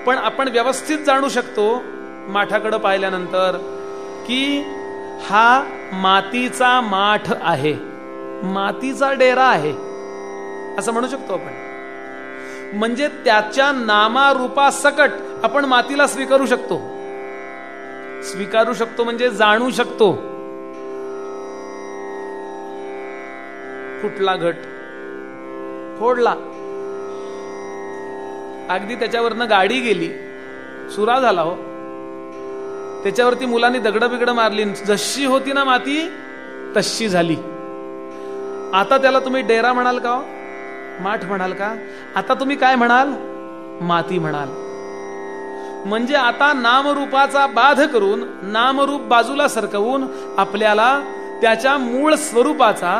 पण आपण व्यवस्थित जाणू शकतो माठाकडं पाहिल्यानंतर की हा मातीचा माठ आहे. मातीचा डेरा आहे. असं म्हणू शकतो आपण. म्हणजे त्याच्या नामारूपा सकट आपण मातीला स्वीकारू शकतो. स्वीकारू शकतो म्हणजे जाणू शकतो. फुटला घट. फोडला. अगदी त्याच्यावरनं गाडी गेली. सुरा झाला हो. त्याच्यावरती मुलांनी दगड बिगड मारली. जशी होती ना माती तशी झाली. आता त्याला तुम्ही डेरा म्हणाल का हो? माठ म्हणाल का? आता तुम्ही काय म्हणाल? माती म्हणाल. म्हणजे आता नामरूपाचा बाध करून नामरूप बाजूला सरकवून आपल्याला त्याच्या मूळ स्वरूपाचा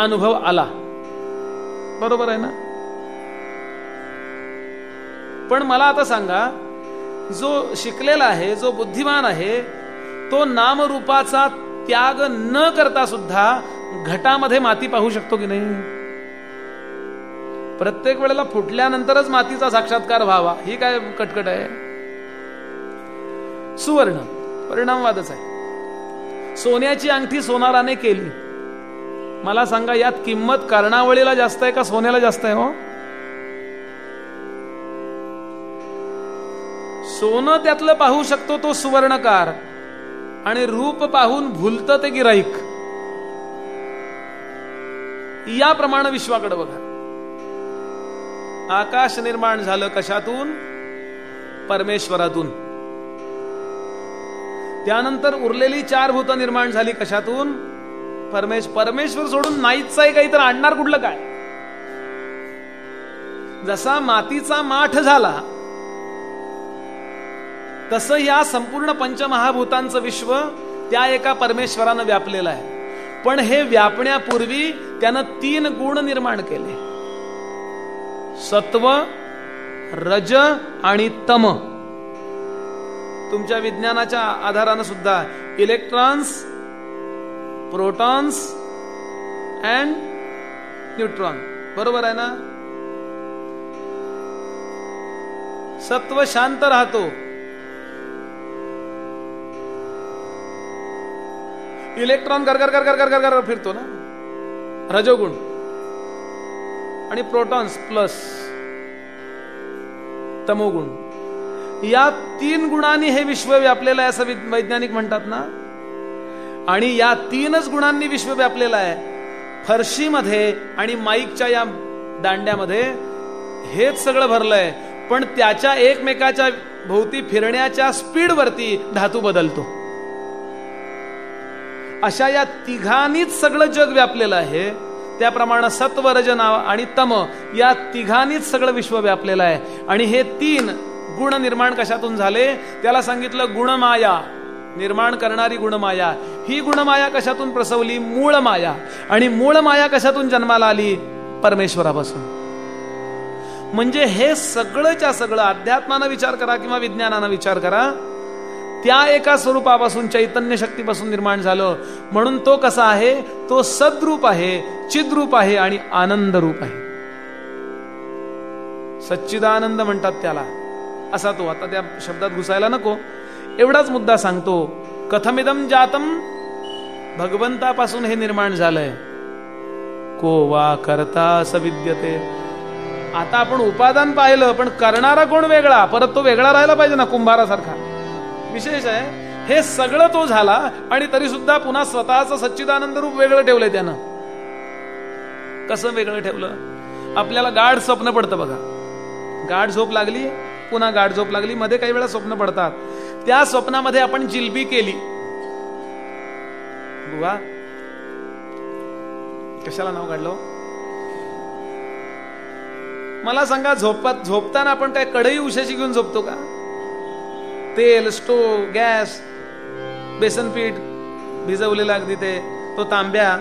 अनुभव आला. बरोबर आहे ना? पण मला आता सांगा जो शिकलेला आहे जो बुद्धिमान आहे तो नामरूपाचा त्याग न करता सुद्धा घटामध्ये माती पाहू शकतो की नाही? प्रत्येक वेळेला फुटल्यानंतरच मातीचा साक्षात्कार व्हावा. ही काय कटकट आहे? सुवर्ण. परिणामवादच आहे. सोन्याची अंगठी सोनाराने केली. मला सांगा यात किंमत कर्णावळीला जास्त आहे का सोन्याला जास्त आहे हो? सोनं त्यातलं पाहू शकतो तो सुवर्णकार. आणि रूप पाहून भुलत ते गिराईक. याप्रमाणे विश्वाकडे बघा. आकाश निर्माण झालं कशातून? परमेश्वरातून. त्यानंतर उरलेली चार भूत निर्माण झाली कशातून? परमेश परमेश्वर सोडून नाहीच आहे काही तर आणणार कुठलं काय? जसा मातीचा माठ झाला तसं या संपूर्ण पंचमहाभूतांचं विश्व त्या एका परमेश्वरानं व्यापलेलं आहे. पण हे व्यापण्यापूर्वी त्यानं तीन गुण निर्माण केले. सत्व रज आणि तम. तुमच्या विज्ञानाच्या आधारानं सुद्धा इलेक्ट्रॉन्स प्रोटॉन्स अँड न्यूट्रॉन बरोबर आहे ना? सत्व शांत राहतो. इलेक्ट्रॉन गरगर गरगर गरगर गर फिरतो ना रजोगुण आणि प्रोटॉन्स प्लस तमोगुण. या तीन गुणांनी हे विश्व व्यापलेलं आहे असं वैज्ञानिक म्हणतात ना? आणि या तीनच गुणांनी विश्व व्यापलेलं आहे. फरशीमध्ये आणि माईकच्या या दांड्यामध्ये हेच सगळं भरलंय. पण त्याच्या एकमेकाच्या भोवती फिरण्याच्या स्पीडवरती धातू बदलतो. अशा या तिघांनीच सगळं जग व्यापलेलं आहे. त्याप्रमाणे सत्व आणि तम या तिघांनीच सगळं विश्व व्यापलेलं आहे. आणि हे तीन गुण निर्माण कशातून झाले? त्याला सांगितलं गुणमाया. निर्माण करणारी गुणमाया. ही गुणमाया कशातून प्रसवली? मूळ माया आणि मूळ माया कशातून जन्माला आली? परमेश्वरापासून. म्हणजे हे सगळंच्या सगळं अध्यात्मानं विचार करा किंवा विज्ञानानं विचार करा. त्या एका स्वरूपापासून चैतन्य शक्तीपासून निर्माण झालं. म्हणून तो कसा आहे? तो सद्रूप आहे चिद्रूप आहे आणि आनंद रूप आहे. सच्चिदानंद म्हणतात त्याला. असा तो आता त्या शब्दात घुसायला नको. एवढाच मुद्दा सांगतो. कथमिदम जातम भगवंतापासून हे निर्माण झालंय. को वा करता सविद्यते आता आपण उपादान पाहिलं पण करणारा कोण वेगळा? परत तो वेगळा राहायला पाहिजे ना कुंभारासारखा. विशेष आहे. हे सगळं तो झाला आणि तरी सुद्धा पुन्हा स्वतःच सच्चिदानंद रूप वेगळं ठेवलंय त्यानं. कसं वेगळं ठेवलं? आपल्याला गाढ स्वप्न पडतं बघा. गाढ झोप लागली पुन्हा गाढ झोप लागली. मध्ये काही वेळा स्वप्न पडतात. त्या स्वप्नामध्ये आपण जिलबी केली. बुवा. कशाला नाव काढलं हो? मला सांगा झोपत झोपताना आपण काय कढई उशाशी घेऊन झोपतो का? तेल स्टोव गॅस बेसन पीठ भिजवलेलं अगदी ते तो तांब्या.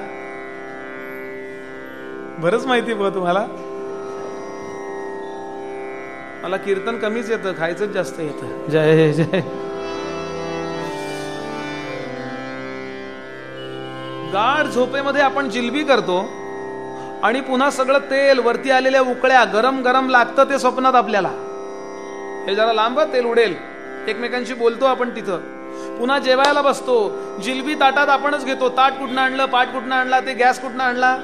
बरच माहिती बुवा तुम्हाला. मला कीर्तन कमीच येतं खायचंच जास्त येतं. जय जय गाढ झोपेमध्ये आपण जिलबी करतो आणि पुन्हा सगळं तेल वरती आलेल्या उकळ्या गरम गरम लागतं ते स्वप्नात आपल्याला. हे जरा लांब तेल उडेल. एकमेकांशी बोलतो आपण तिथं. पुन्हा जेवायला बसतो. जिलबी ताटात आपणच घेतो. ताट कुठनं आणलं पाट कुठनं आणला ते गॅस कुठनं आणला?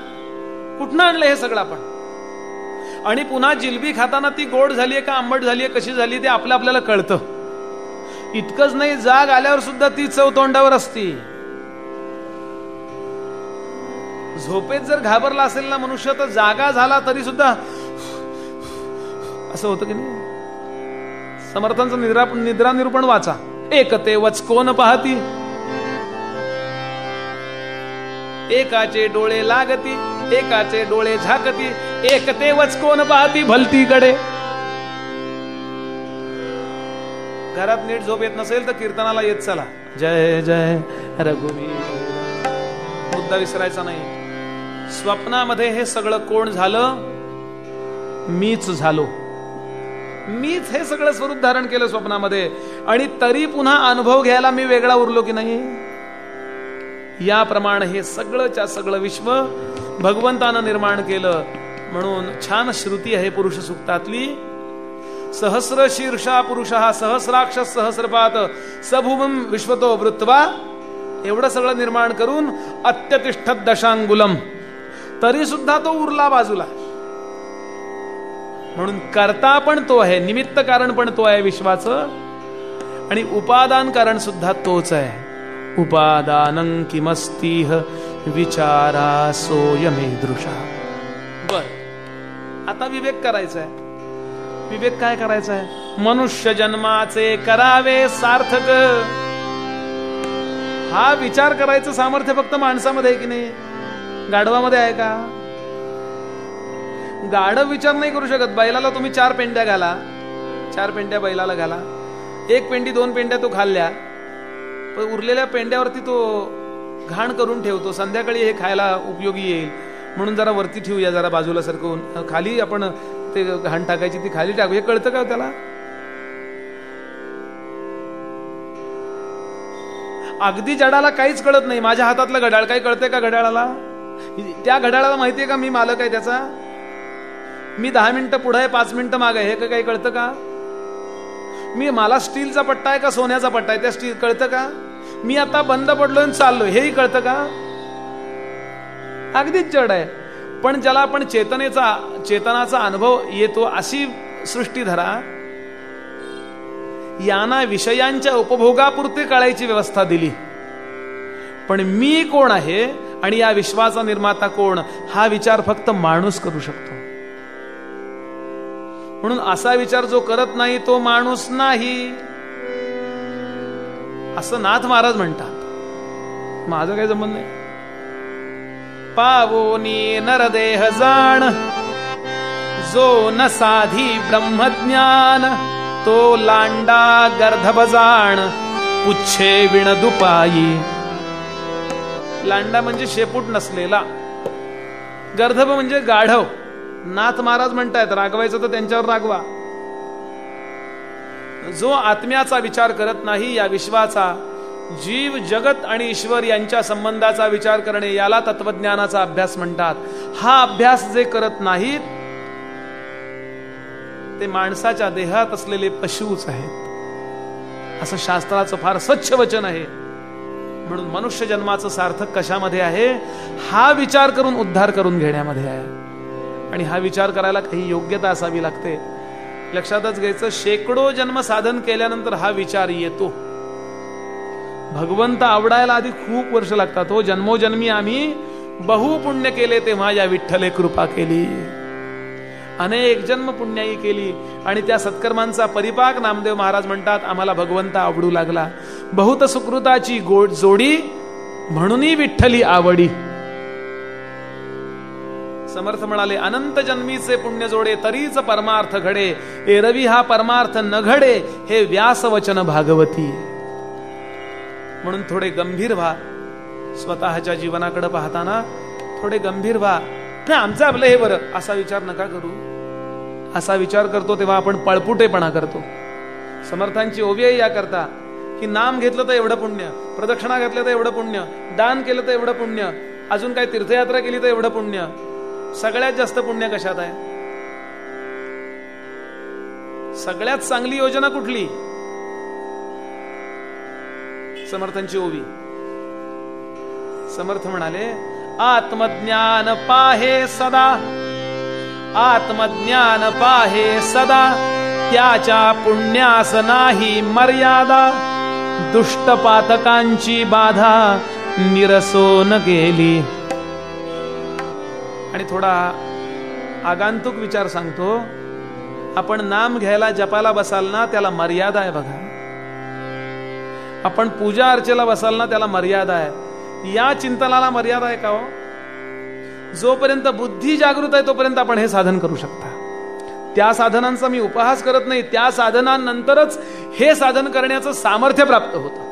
कुठनं आणलं हे सगळं आपण? आणि पुन्हा जिलबी खाताना ती गोड झालीये का आंबट झालीये कशी झाली ते आपलं आपल्याला कळतं. इतकंच नाही जाग आल्यावर सुद्धा ती चव तोंडावर असती. झोपेत जर घाबरला असेल ना मनुष्य तर जागा झाला तरी सुद्धा असं होतं की नाही? समर्थांचं निद्रा निद्रा निरूपण वाचा एक ते वचकोन पाहती. एकाचे डोळे लागती एकाचे डोळे झाकती एक ते वचकोन पाहती भलतीकडे. घरात नीट झोप येत नसेल तर कीर्तनाला येत चला. जय जय रघुवीर. मुद्दा विसरायचा नाही. स्वप्नामध्ये हे सगळं कोण झालं? मीच झालो. मीच हे सगळं स्वरूप धारण केलं स्वप्नामध्ये. आणि तरी पुन्हा अनुभव घ्यायला मी वेगळा उरलो की नाही? याप्रमाणे हे सगळंच्या सगळं विश्व भगवंतानं निर्माण केलं. म्हणून छान श्रुती आहे पुरुष सुक्तातली. सहस्र शीर्षा पुरुष हा सहस्राक्ष सहस्रपात सभुवम विश्वतो वृत्वा एवढं सगळं निर्माण करून अत्यतिष्ठत दशांगुलम तरी सुद्धा तो उरला बाजूला. म्हणून करता पण तो आहे निमित्त कारण पण तो आहे विश्वाचं. आणि उपादान कारण सुद्धा तोच आहे. उपादानं किमस्तीह विचारा सोयमे दृशा. बर. आता विवेक करायचा आहे विवेक काय करायचा आहे मनुष्य जन्माचे करावे सार्थक. हा विचार करायचं सामर्थ्य फक्त माणसामध्ये आहे की नाही? गाढवामध्ये आहे का? गाढ विचार नाही करू शकत. बैलाला तुम्ही चार पेंड्या घाला. चार पेंड्या बैलाला घाला. एक पेंडी दोन पेंड्या तो खाल्ल्या. पण उरलेल्या पेंड्यावरती तो घाण करून ठेवतो. संध्याकाळी हे खायला उपयोगी येईल. म्हणून जरा वरती ठेवूया जरा बाजूला सरकवून. खाली आपण ते घाण टाकायची ती खाली टाकू. हे कळतं का त्याला? अगदी जडाला काहीच कळत नाही. माझ्या हातातलं घड्याळ काही कळतंय का घड्याळाला? त्या घड्याळाला माहितीये का मी मालक आहे त्याचा? मी दहा मिनिटं पुढं आहे पाच मिनिटं मागे हे काही कळतं का? मी मला स्टीलचा पट्टा आहे का सोन्याचा पट्टा आहे? त्या स्टील कळतं का? मी आता बंद पडलोय आणि चाललो हेही कळतं का? अगदीच जड आहे. पण ज्याला आपण चेतनेचा चेतनाचा अनुभव येतो अशी सृष्टी धरा. यांना विषयांच्या उपभोगापुरते कळायची व्यवस्था दिली. पण मी कोण आहे आणि या विश्वाचा निर्माता कोण? हा विचार फक्त माणूस करू शकतो. म्हणून असा विचार जो करत नाही तो माणूस नाही. असं नाथ महाराज म्हणतात. माझं काही जमत नाही. पावोनी नरदेह जाण जो न साधी ब्रह्मज्ञान तो लांडा गर्धबजाण पुच्छे विण दुपाई लांडा म्हणजे शेपूट नसलेला. गर्धब म्हणजे गाढव. नाथ महाराज म्हणतायत रागवायचं तर त्यांच्यावर रागवा. जो आत्म्याचा विचार करत नाही या विश्वाचा जीव जगत आणि ईश्वर यांच्या संबंधाचा विचार करणे याला तत्वज्ञानाचा अभ्यास म्हणतात. हा अभ्यास जे करत नाहीत ते माणसाच्या देहात असलेले पशुच आहेत. असं शास्त्राचं फार स्वच्छ वचन आहे. म्हणून मनुष्य जन्माचं सार्थक कशामध्ये आहे? हा विचार करून उद्धार करून घेण्यामध्ये आहे. आणि हा विचार करायला काही योग्यता असावी लागते. लक्षातच घ्यायचं शेकडो जन्म साधन केल्यानंतर हा विचार येतो. भगवंत आवडायला आधी खूप वर्ष लागतात हो. जन्मोजन्मी आम्ही बहु पुण्य केले तेव्हा या विठ्ठले कृपा केली. अनेक जन्म पुण्याई केली आणि त्या सत्कर्मांचा परिपाक नामदेव महाराज म्हणतात आम्हाला भगवंत आवडू लागला. बहुत सुकृताची गोड जोडी म्हणूनही विठ्ठली आवडी. समर्थ म्हणाले अनंत जन्मीचे पुण्य जोडे तरीच परमार्थ घडे. एरवी हा परमार्थ न घडे हे व्यास वचन भागवती. म्हणून थोडे गंभीर व्हा. स्वतःच्या जीवनाकडे पाहताना थोडे गंभीर व्हा. नाही आमचं आपलं हे बरं. असा विचार नका करू. असा विचार करतो तेव्हा आपण पळपुटेपणा करतो. समर्थांची ओव्य या करता की नाम घेतलं तर एवढं पुण्य प्रदक्षिणा घेतलं तर एवढं पुण्य दान केलं तर एवढं पुण्य अजून काही तीर्थयात्रा केली तर एवढं पुण्य सगळ्यात जास्त पुण्य कशात आहे? सगळ्यात चांगली योजना कुठली? समर्थांची ओवी. समर्थ म्हणाले आत्मज्ञान पाहे सदा. आत्मज्ञान पाहे सदा. त्याच्या पुण्यास नाही मर्यादा. दुष्ट पातकांची बाधा निरसोन गेली आणि थोडा आगांतुक विचार सांगतो. आपण नाम घ्यायला जपाला बसाल ना त्याला मर्यादा आहे बघा. आपण पूजा अर्चेला बसाल ना त्याला मर्यादा आहे. या चिंतनाला मर्यादा आहे का हो? जोपर्यंत बुद्धी जागृत आहे तोपर्यंत आपण हे साधन करू शकता. त्या साधनांचा मी उपहास करत नाही त्या साधनांनंतरच हे साधन करण्याचं सामर्थ्य प्राप्त होतं.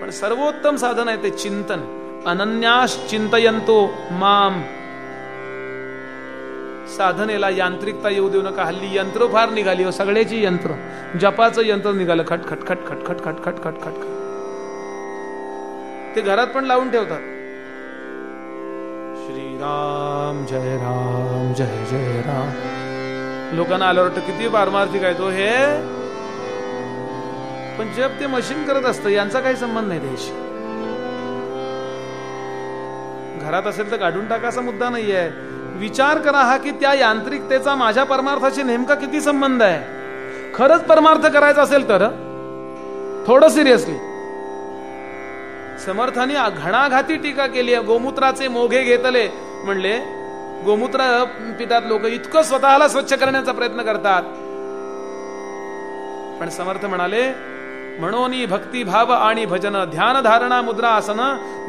पण सर्वोत्तम साधन आहे ते चिंतन. अनन्याश्चिंतयंतो माम। साधनेला यांत्रिकता येऊ देऊ नका. हल्ली यंत्र फार निघाली हो सगळ्याची यंत्र. जपाचं यंत्र निघालं खट खट खट खट खट खट खट खट खट ते घरात पण लावून ठेवतात. श्रीराम जय राम जय जय राम. लोकांना आलं वाटतं किती पारमार्थी काय तो हे? पण जप ते मशीन करत असतं यांचा काही संबंध नाही त्याशी घरात असेल तर काढून टाकायचा मुद्दा नाहीये. विचार करा हा की त्या यांत्रिकतेचा माझ्या परमार्थाशी नेमका किती संबंध आहे? खरंच परमार्थ करायचा असेल तर थोडं सिरियसली समर्थाने घणाघाती टीका केली आहे. गोमूत्राचे मोघे घेतले. म्हणले गोमूत्र पितात लोक इतकं स्वतःला स्वच्छ करण्याचा प्रयत्न करतात. पण समर्थ म्हणाले म्हणून भक्तिभाव आणि भजन ध्यान धारणा मुद्रा आसन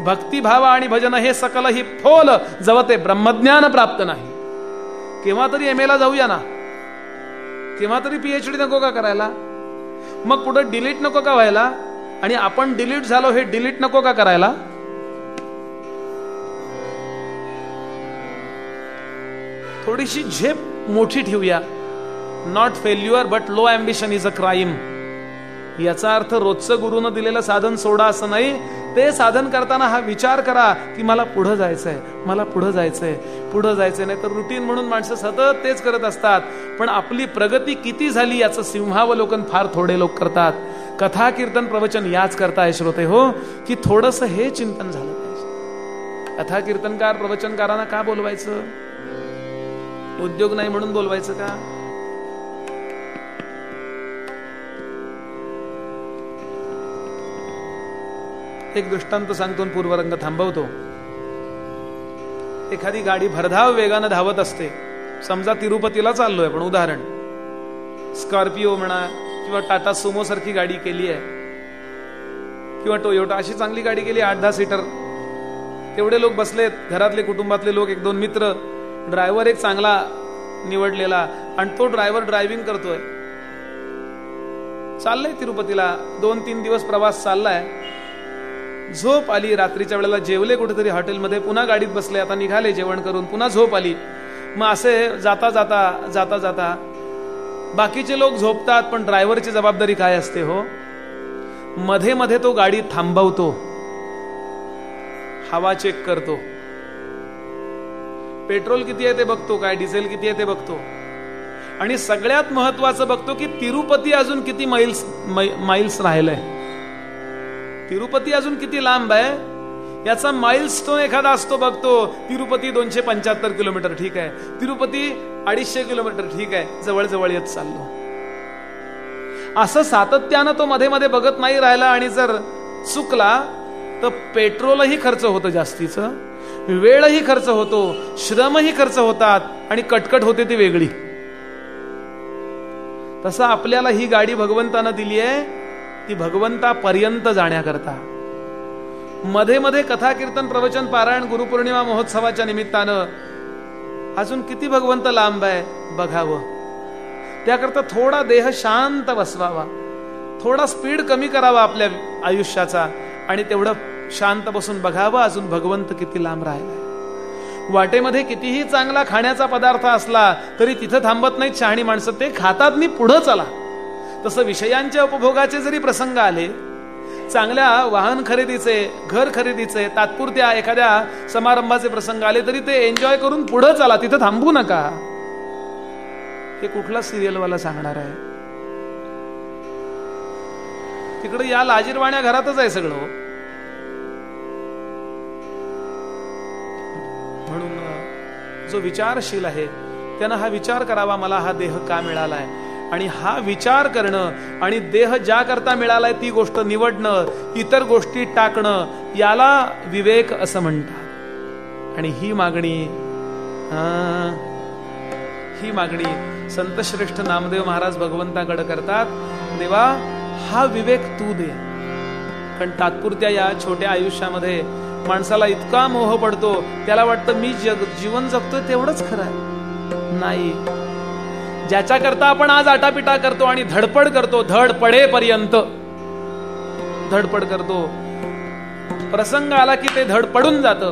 भक्तिभाव आणि भजन हे सकल ही फोल जवळ ते ब्रह्मज्ञान प्राप्त नाही. केव्हा तरी एम ला जाऊया ना. केव्हा तरी पीएचडी नको का करायला? मग कुठं डिलीट नको का व्हायला? आणि आपण डिलीट झालो हे डिलीट नको का करायला? थोडीशी झेप मोठी ठेवूया. Not failure but low ambition is a crime याचा अर्थ रोजचं गुरुनं दिलेलं साधन सोडा असं नाही. ते साधन करताना हा विचार करा की मला पुढं जायचंय मला पुढं जायचंय. पुढं जायचंय नाही तर रुटीन म्हणून माणसं सतत तेच करत असतात. पण आपली प्रगती किती झाली याचं सिंहावलोकन फार थोडे लोक करतात. कथा कीर्तन प्रवचन याच करताय श्रोते हो की थोडस हे चिंतन झालं पाहिजे. कथा कीर्तनकार प्रवचनकारांना का बोलवायचं? उद्योग नाही म्हणून बोलवायचं का? एक दृष्टांत सांगतो पूर्वरंग थांबवतो. एखादी गाडी भरधाव वेगानं धावत असते. समजा तिरुपतीला चाललोय पण उदाहरण. स्कॉर्पिओ म्हणा किंवा टाटा सुमो सारखी गाडी केली आहे. किंवा टोयोटा अशी चांगली गाडी केली आठ दहा सीटर. तेवढे लोक बसलेत घरातले कुटुंबातले लोक एक दोन मित्र. ड्रायव्हर एक चांगला निवडलेला आणि तो ड्रायव्हर ड्रायव्हिंग करतोय. चाललंय तिरुपतीला दोन तीन दिवस प्रवास चाललाय. झोप आली. रात्रीच्या वेळेला जेवले कुठेतरी हॉटेलमध्ये. पुन्हा गाडीत बसले. आता निघाले जेवण करून. पुन्हा झोप आली. मग असे जाता जाता जाता जाता बाकीचे लोक झोपतात पण ड्रायव्हरची जबाबदारी काय असते हो? मध्ये मध्ये तो गाडी थांबवतो. हवा चेक करतो. पेट्रोल किती आहे ते बघतो. काय डिझेल किती आहे ते बघतो. आणि सगळ्यात महत्वाचं बघतो की तिरुपती अजून किती मैल्स माइल्स राहिलंय. तिरुपती अजून किती लांब आहे? याचा माइलस्टोन एखादा असतो बघतो. तिरुपती दोनशे पंच्याहत्तर किलोमीटर ठीक आहे. तिरुपती अडीचशे किलोमीटर ठीक आहे. जवळ जवळ येत चाललो. असं सातत्यानं तो मध्ये मध्ये बघत नाही राहिला आणि जर चुकला तर पेट्रोलही खर्च होतं जास्तीचं. वेळही खर्च होतो. श्रमही खर्च होतात. आणि कटकट होते ती वेगळी. तसं आपल्याला ही गाडी भगवंतानं दिली आहे ती भगवंतापर्यंत जाण्याकरता. मध्ये मध्ये कथा कीर्तन प्रवचन पारायण गुरुपौर्णिमा महोत्सवाच्या निमित्तानं अजून किती भगवंत लांब आहे बघावं. त्याकरता थोडा देह शांत बसवावा. थोडा स्पीड कमी करावा आपल्या आयुष्याचा आणि तेवढं शांत बसून बघावं अजून भगवंत किती लांब राहिलाय. वाटेमध्ये कितीही चांगला खाण्याचा पदार्थ असला तरी तिथं थांबत नाहीत शहाणी माणसं. ते खातात मी पुढं चला. तसं विषयांच्या उपभोगाचे जरी प्रसंग आले चांगल्या वाहन खरेदीचे घर खरेदीचे तात्पुरत्या एखाद्या समारंभाचे प्रसंग आले तरी ते एन्जॉय करून पुढं चला तिथं थांबू नका. हे कुठला सिरियलवाला सांगणार आहे? तिकडे या लाजीरवाण्या घरातच आहे सगळं. म्हणून जो विचारशील आहे त्यानं हा विचार करावा मला हा देह का मिळाला आहे आणि हा विचार करणं आणि देह ज्या करता मिळालाय ती गोष्ट निवडणं इतर गोष्टी टाकणं याला विवेक असं म्हणतात. आणि ही मागणी ही मागणी संतश्रेष्ठ नामदेव महाराज भगवंताकडे करतात. देवा हा विवेक तू दे. कारण तात्पुरत्या या छोट्या आयुष्यामध्ये माणसाला इतका मोह पडतो त्याला वाटतं मी जग जीवन जगतोय तेवढंच खरं आहे. नाही ज्याच्याकरता आपण आज आटापिटा करतो आणि धडपड करतो धड पडेपर्यंत. धडपड करतो. प्रसंग आला की ते धड पडून जात.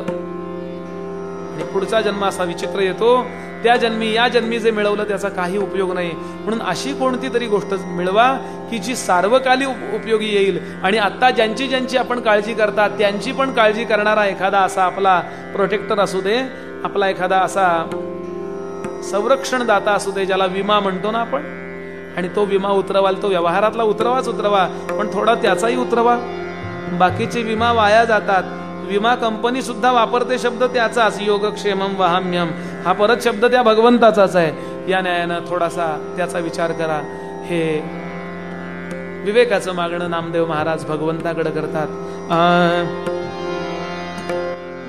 आणि पुढचा जन्म असा विचित्र येतो त्या जन्मी या जन्मी जे मिळवलं त्याचा काही उपयोग नाही. म्हणून अशी कोणती तरी गोष्ट मिळवा की जी सार्वकालिक उपयोगी येईल. आणि आता ज्यांची ज्यांची आपण काळजी करतात त्यांची पण काळजी करणारा एखादा असा आपला प्रोटेक्टर असू दे आपला एखादा असा संरक्षण दाता असू दे ज्याला विमा म्हणतो ना आपण. आणि तो विमा उतरवाल तो व्यवहारातला उतरवाच उतरवा पण थोडा त्याचाही उतरवा. बाकीचे विमा वाया जातात. विमा कंपनी सुद्धा वापरते शब्द त्याचाच योगक्षेमम वाहाम्यम हा परत शब्द त्या भगवंताचाच आहे. या न्यायानं थोडासा त्याचा विचार करा. हे विवेकाचं मागणं नामदेव महाराज भगवंताकडे करतात.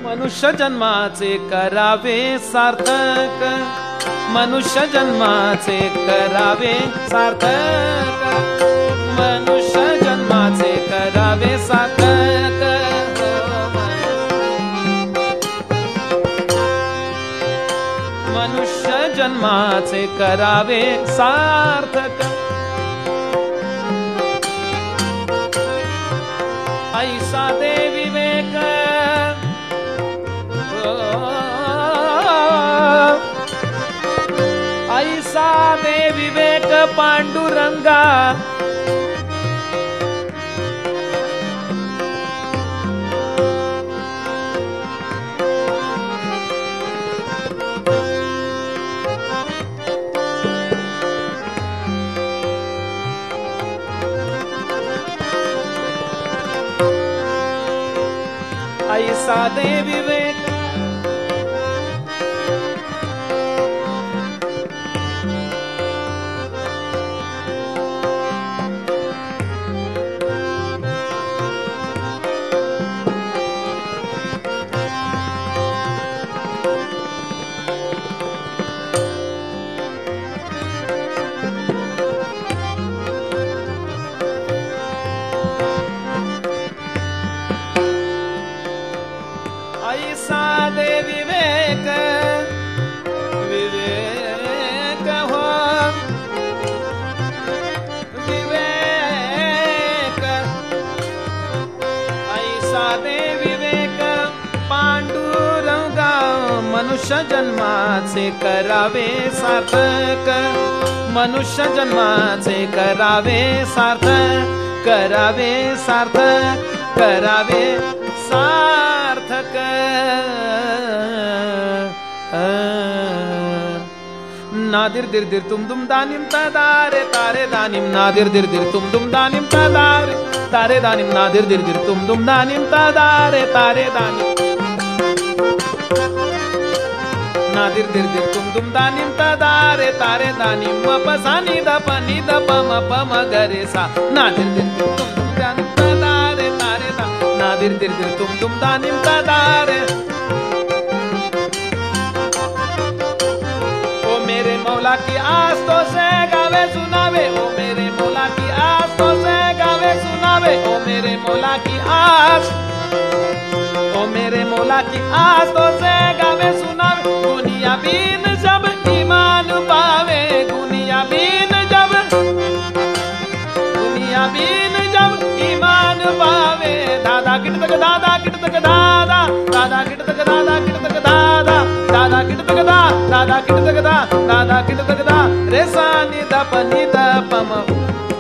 मनुष्य जन्माचे करावे सार्थक. मनुष्य जन्माचे करावे सार्थक. मनुष्य जन्माचे करावे सार्थक. मनुष्य जन्माचे करावे सार्थक. ऐसा दे ते विवेक पांडुरंगा. दे विवेक जन्माचे करावे सार्थक. मनुष्य जन्माचे करावे सार्थक. करावे सार्थक. करावे सार्थक. नादिर दिर दिर तुम दुम दानिम तारे तारे दानिम नादिर दिर दिर तुम दुम दानिम तारे तारे दानिम नादिर दिर दिर तुम दुम दानिम तारे तारे दानिम नादिर दिर दिर तुम तुम दानिम तदारे तारे दानिम म प सा नि द प नि द प म प म ग रे सा नादिर दिर तुम तुम दानिम तदारे तारे दा नादिर नादिर दिर दिर तुम तुम दानिम तादारे ओ मेरे मौला की आस तो से गावे सुनावे ओ मेरे मौला की आस तो से गावे सुनावे ओ मेरे मौला की आस। ओ मेरे मौला की आस तो से गावे सुनावे। दुनिया बीन जब ईमान पावे दुनिया बीन जब दुनिया बीन जब ईमान पावे। दादा किट तक दादा किट तक दादा। दादा किट तक दादा किट तक दादा। दादा किट तक दा दादा किट तक दा। दादा किट तक दा। रे सा नि द प नि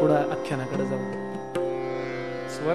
पुढं आख्यानाकडे जाऊ. स्वर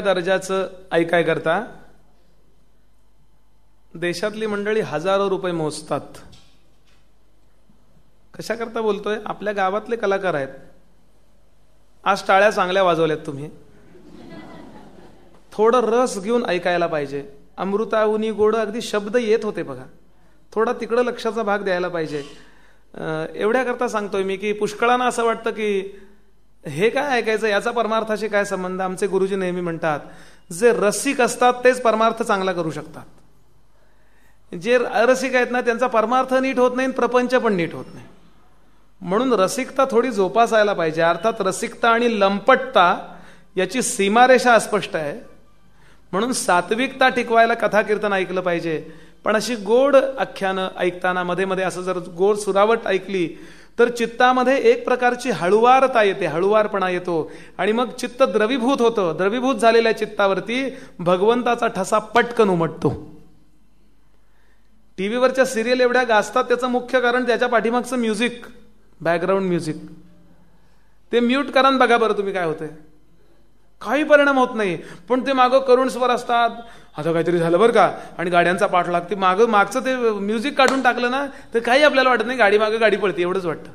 त्या दर्जाचं ऐकाय करता? देशातली मंडळी हजारो रुपये मोजतात. कशा करता बोलतोय? आपल्या गावातले कलाकार आहेत. आज टाळ्या चांगल्या वाजवल्यात तुम्ही. थोडं रस घेऊन ऐकायला पाहिजे. अमृताहुनी गोड अगदी शब्द येत होते बघा. थोडा तिकडं लक्षाचा भाग द्यायला पाहिजे. एवढ्या करता सांगतोय मी की पुष्कळांना असं वाटतं की हे काय ऐकायचं? याचा परमार्थाशी काय संबंध? आमचे गुरुजी नेहमी म्हणतात जे रसिक असतात तेच परमार्थ चांगला करू शकतात. जे अरसिक आहेत ना त्यांचा परमार्थ नीट होत नाही प्रपंच पण नीट होत नाही. म्हणून रसिकता थोडी जोपासायला पाहिजे. अर्थात रसिकता आणि लंपटता याची सीमारेषा अस्पष्ट आहे. म्हणून सात्विकता टिकवायला कथा कीर्तन ऐकलं पाहिजे. पण अशी गोड आख्यानं ऐकताना मध्ये मध्ये असं जर गोड सुरावट ऐकली तर चित्तामध्ये एक प्रकारची हळुवारता येते हळुवारपणा येतो. आणि मग चित्त द्रवीभूत होतं. द्रवीभूत झालेल्या चित्तावरती भगवंताचा ठसा पटकन उमटतो. टीव्हीवरच्या सिरियल एवढ्या गाजतात त्याचं मुख्य कारण त्याच्या पाठीमागचं म्युझिक बॅकग्राऊंड म्युझिक. ते म्यूट करा बघा बरं तुम्ही काय होतंय. काही परिणाम होत नाही. पण ते मागं करुण स्वर असतात आता काहीतरी झालं बरं का? आणि गाड्यांचा पाठ लागते. मागं मागचं ते म्युझिक काढून टाकलं ना तर काही आपल्याला वाटत नाही गाडी मागं गाडी पडते एवढंच वाटतं.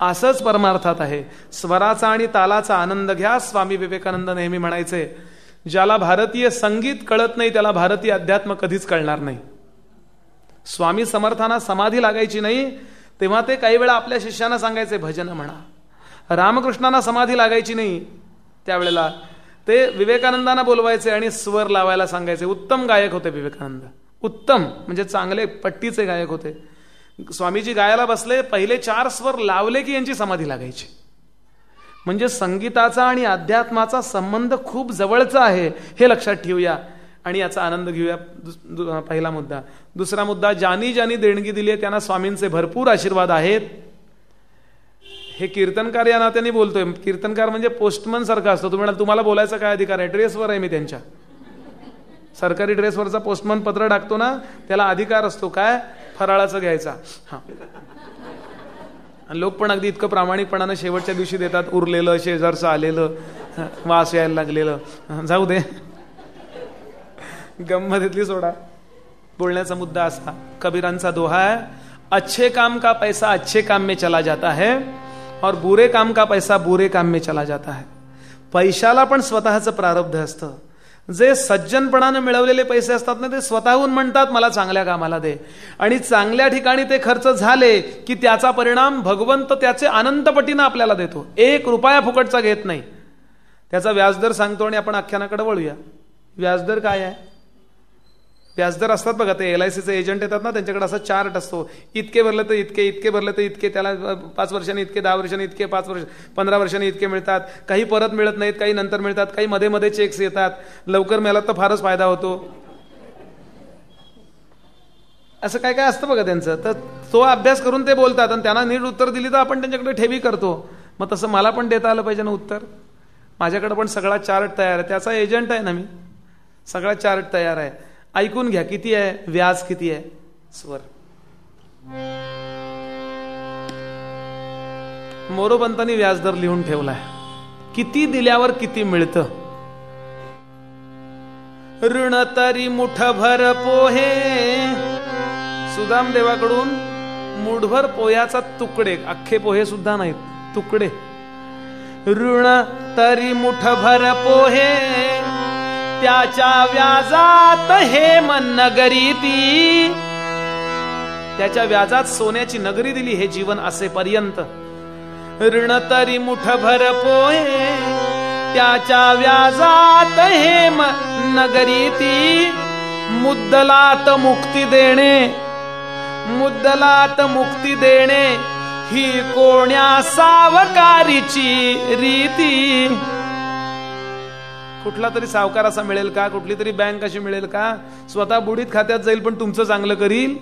असंच परमार्थात आहे. स्वराचा आणि तालाचा आनंद घ्या स्वामी विवेकानंद नेहमी म्हणायचे. ज्याला भारतीय संगीत कळत नाही त्याला भारतीय अध्यात्म कधीच कळणार नाही. स्वामी समर्थांना समाधी लागायची नाही तेव्हा ते काही वेळा आपल्या शिष्यांना सांगायचे भजन म्हणा. रामकृष्णांना समाधी लागायची नाही त्यावेळेला ते विवेकानंदांना बोलवायचे आणि स्वर लावायला सांगायचे. उत्तम गायक होते विवेकानंद. उत्तम म्हणजे चांगले पट्टीचे गायक होते. स्वामीजी गायला बसले पहिले चार स्वर लावले की यांची समाधी लागायची. म्हणजे संगीताचा आणि अध्यात्माचा संबंध खूप जवळचा आहे हे लक्षात ठेवूया. आणि याचा आनंद घेऊया. पहिला मुद्दा. दुसरा मुद्दा ज्यांनी ज्यांनी देणगी दिली आहे त्यांना स्वामींचे भरपूर आशीर्वाद आहेत. हे कीर्तनकार या नात्याने बोलतोय. कीर्तनकार म्हणजे पोस्टमन सारखा असतो. तुम्ही तुम्हाला बोलायचा काय अधिकार आहे? ड्रेसवर आहे मी त्यांच्या. सरकारी ड्रेसवरचा पोस्टमन पत्र टाकतो ना त्याला अधिकार असतो. काय? फराळाचा घ्यायचा. हा. लोक पण अगदी इतकं प्रामाणिकपणानं शेवटच्या दिवशी देतात उरलेलं शेजारचं आलेलं वास यायला लागलेलं. जाऊ दे. गंमतीतली सोडा. बोलण्याचा मुद्दा असा. कबीरांचा दोहा आहे. अच्छे काम का पैसा अच्छे काम में चला जाता है. और बुरे काम का पैसा बुरे काम में चला जाता है। पैशाला पण स्वतःचं प्रारब्ध असतं. जे सज्जनपणानं मिळवलेले पैसे असतात ना ते स्वतःहून म्हणतात मला चांगल्या कामाला दे. आणि चांगल्या ठिकाणी ते खर्च झाले की त्याचा परिणाम भगवंत त्याचे अनंतपटीनं आपल्याला देतो. एक रुपया फुकटचा घेत नाही. त्याचा व्याजदर सांगतो आणि आपण आख्यानाकडे वळूया. व्याजदर काय आहे? व्याजदर असतात बघा ते एल आय सीचे एजंट येतात ना त्यांच्याकडे असा चार्ट असतो. इतके भरलं तर इतके इतके भरले तर इतके त्याला पाच वर्षांनी इतके दहा वर्षांनी इतके पाच वर्ष पंधरा वर्षांनी इतके मिळतात. काही परत मिळत नाहीत काही नंतर मिळतात काही मध्ये मध्ये चेक्स येतात. लवकर मिळाला तर फारच फायदा होतो. असं काय काय असतं बघा त्यांचं. तर तो अभ्यास करून ते बोलतात आणि त्यांना नीट उत्तर दिली तर आपण त्यांच्याकडे ठेवी करतो. मग तसं मला पण देता आलं पाहिजे ना उत्तर. माझ्याकडे पण सगळा चार्ट तयार आहे. त्याचा एजंट आहे ना मी. सगळा चार्ट तयार आहे. ऐकून घ्या किती आहे? व्याज किती आहे? स्वर. मोरोपंतांनी व्याजदर लिहून ठेवलाय. किती दिल्यावर किती मिळतं? ऋण तरी मुठभर पोहे. सुदाम देवाकडून मुठभर पोह्याचा तुकडे अख्खे पोहे सुद्धा नाहीत तुकडे. ऋण तरी मुठभर पोहे. त्याच्या व्याजात हे मन नगरी ती. त्याच्या व्याजात सोन्याची नगरी दिली हे जीवन असे पर्यंत ऋण तरी मुठभर पोहे त्याच्या व्याजात हे नगरी ती. मुद्दलात मुक्ती देणे मुद्दलात मुक्ती देणे ही कोण्या सावकारीची रीती. कुठला तरी सावकार असा मिळेल का? कुठली तरी बँक अशी मिळेल का? स्वतः बुडीत खात्यात जाईल पण तुमचं चांगलं करील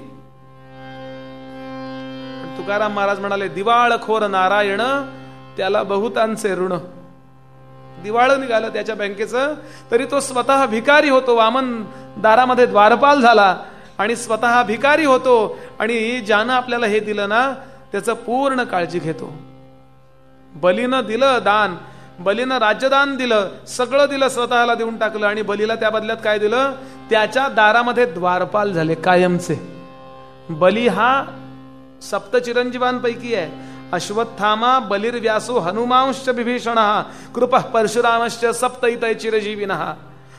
तुकाराम महाराज म्हणाले दिवाळखोर नारायण त्याला बहुतांचे ऋण. दिवाळ निघालं त्याच्या बँकेचं तरी तो स्वतः भिकारी होतो. वामन दारामध्ये द्वारपाल झाला आणि स्वतः भिकारी होतो आणि ज्यानं आपल्याला हे दिलं ना त्याचं पूर्ण काळजी घेतो. बलीनं दिलं दान बलीनं राज्यदान दिलं सगळं दिलं स्वतःला देऊन टाकलं आणि बलीला त्या बदल्यात काय दिलं? त्याच्या दारामध्ये द्वारपाल झाले कायमचे. बली हा सप्त चिरंजीवांपैकी आहे. अश्वत्थामा बलिर्व्यासो हनुमांश्च विभीषण कृप परशुरामश्च सप्त इतय चिरजीविन.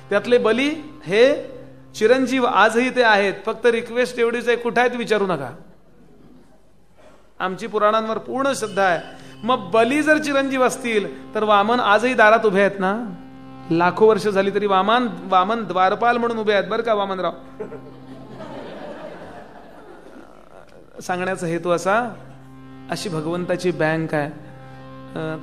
त्यातले बली हे चिरंजीव आजही ते आहेत. फक्त रिक्वेस्ट एवढीच आहे कुठे आहेत विचारू नका. आमची पुराणांवर पूर्ण श्रद्धा आहे. मग बली जर चिरंजीव असतील तर वामन आजही दारात उभे आहेत ना? लाखो वर्ष झाली तरी वामन वामन द्वारपाल म्हणून उभे आहेत बरं का वामनराव? सांगण्याचा हेतू असा अशी भगवंताची बँक आहे.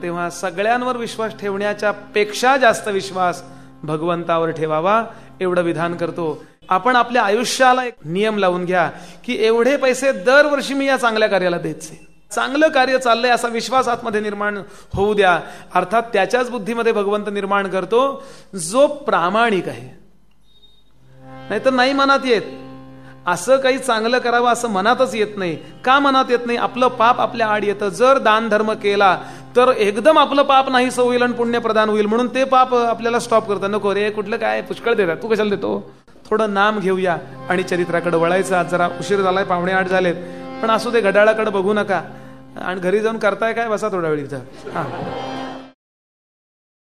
तेव्हा सगळ्यांवर विश्वास ठेवण्याच्या पेक्षा जास्त विश्वास भगवंतावर ठेवावा एवढं विधान करतो. आपण आपल्या आयुष्याला एक नियम लावून घ्या की एवढे पैसे दरवर्षी मी या चांगल्या कार्याला द्यायचे. चांगलं कार्य चाललंय असा विश्वास आतमध्ये निर्माण होऊ द्या. अर्थात त्याच्याच बुद्धीमध्ये भगवंत निर्माण करतो जो प्रामाणिक आहे. नाहीतर नाही मनात येत. असं काही चांगलं करावं असं मनातच येत नाही. का मनात येत नाही? आपलं पाप आपल्या आड येतं. जर दान धर्म केला तर एकदम आपलं पाप नाही होईल आणि पुण्य प्रदान होईल. म्हणून ते पाप आपल्याला स्टॉप करतं. नको रे कुठलं काय? पुष्कळ देतात. तू कशाला देतो? थोडं नाम घेऊया आणि चरित्राकडे वळायचं. आज जरा उशीर झालाय पाहुणे आठ झालेत. पण असू दे घड्याळाकडे बघू नका. आणि घरी जाऊन करताय काय? बसा थोड्या वेळ इथं. हा.